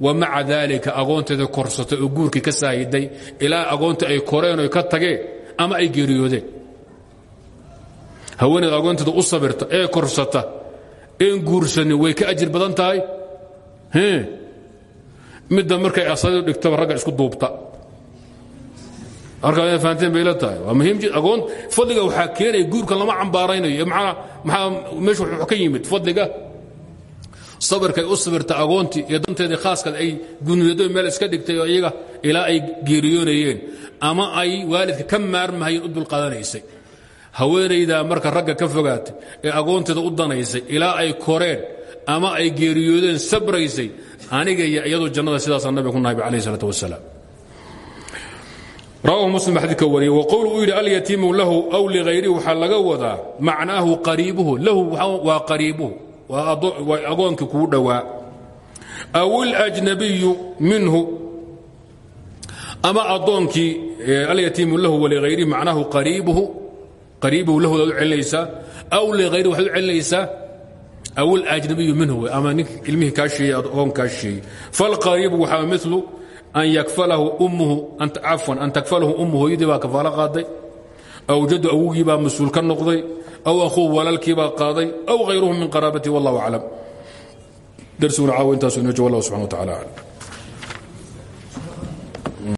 Speaker 2: Wa maca daalika agoonteeda korsatay oo guurkii ka saahiday. Ilaa agoonta ay koreen oy ka tageen ama ay geeriyoodeen. Haweeneed agoonteeda u sabirta ee korsata een guursanin way ka ajir badan tahay? Midda markay asadu dhigtaba ragga isku duubta halkaa inaad fahanteen bay la tahay. Waa muhiim agoon fadliga waxaa keenaya guurkan lama cambaaraynayo. Maxaa meesha wuxuu ka yimid fadliga? Sabirkay u sabirta agoontii iyo danteedii khaaskaed ay guniyado meel iska dhigtay oo iyaga ilaa ay geeriyoonayeen ama ay waalidka ka maarmahayeen u dulqaadanaysay. Haweenaydaa marka ragga ka fogaatay ee agoonteeda u danaysay ilaa ay koreen ama ay geeriyoodeen sabraysay aniga iyo iyadu jannada sidaasaa nabiga ku nahay alayh isalaat wasalaam rawahu muslim xadiidka wariyey wqowlu uu yidhi alyatiimu lahu aw ligayrihi waxaa laga wadaa macnaahu qariibuhu lahu waa qariibuhu waa agoonkii kuu dhowaa. Aw اljnabiyu minhu ama adoonkii alyatiimu lahu waligayrihi macnaahu qariibuhu qariibuhu lahu waad u celinaysaa aw ligayrihi waxaad u celinaysaa aw اljnabiyu minhu ama nink ilmihii kaa sheeyey agoon kaa sheeyey falqariibu waxaa milu an yakfalahu ummuhu cafwan an takfalahu ummu hooyadii baa kafaalo qaaday aw jaddu awogii baa mas'uul ka noqday aw akhuu walaalkii baa qaaday aw hayruhu min qaraabati wallah aclam darsiguna caawa intaasu inoo jo wallah subxana wa tacala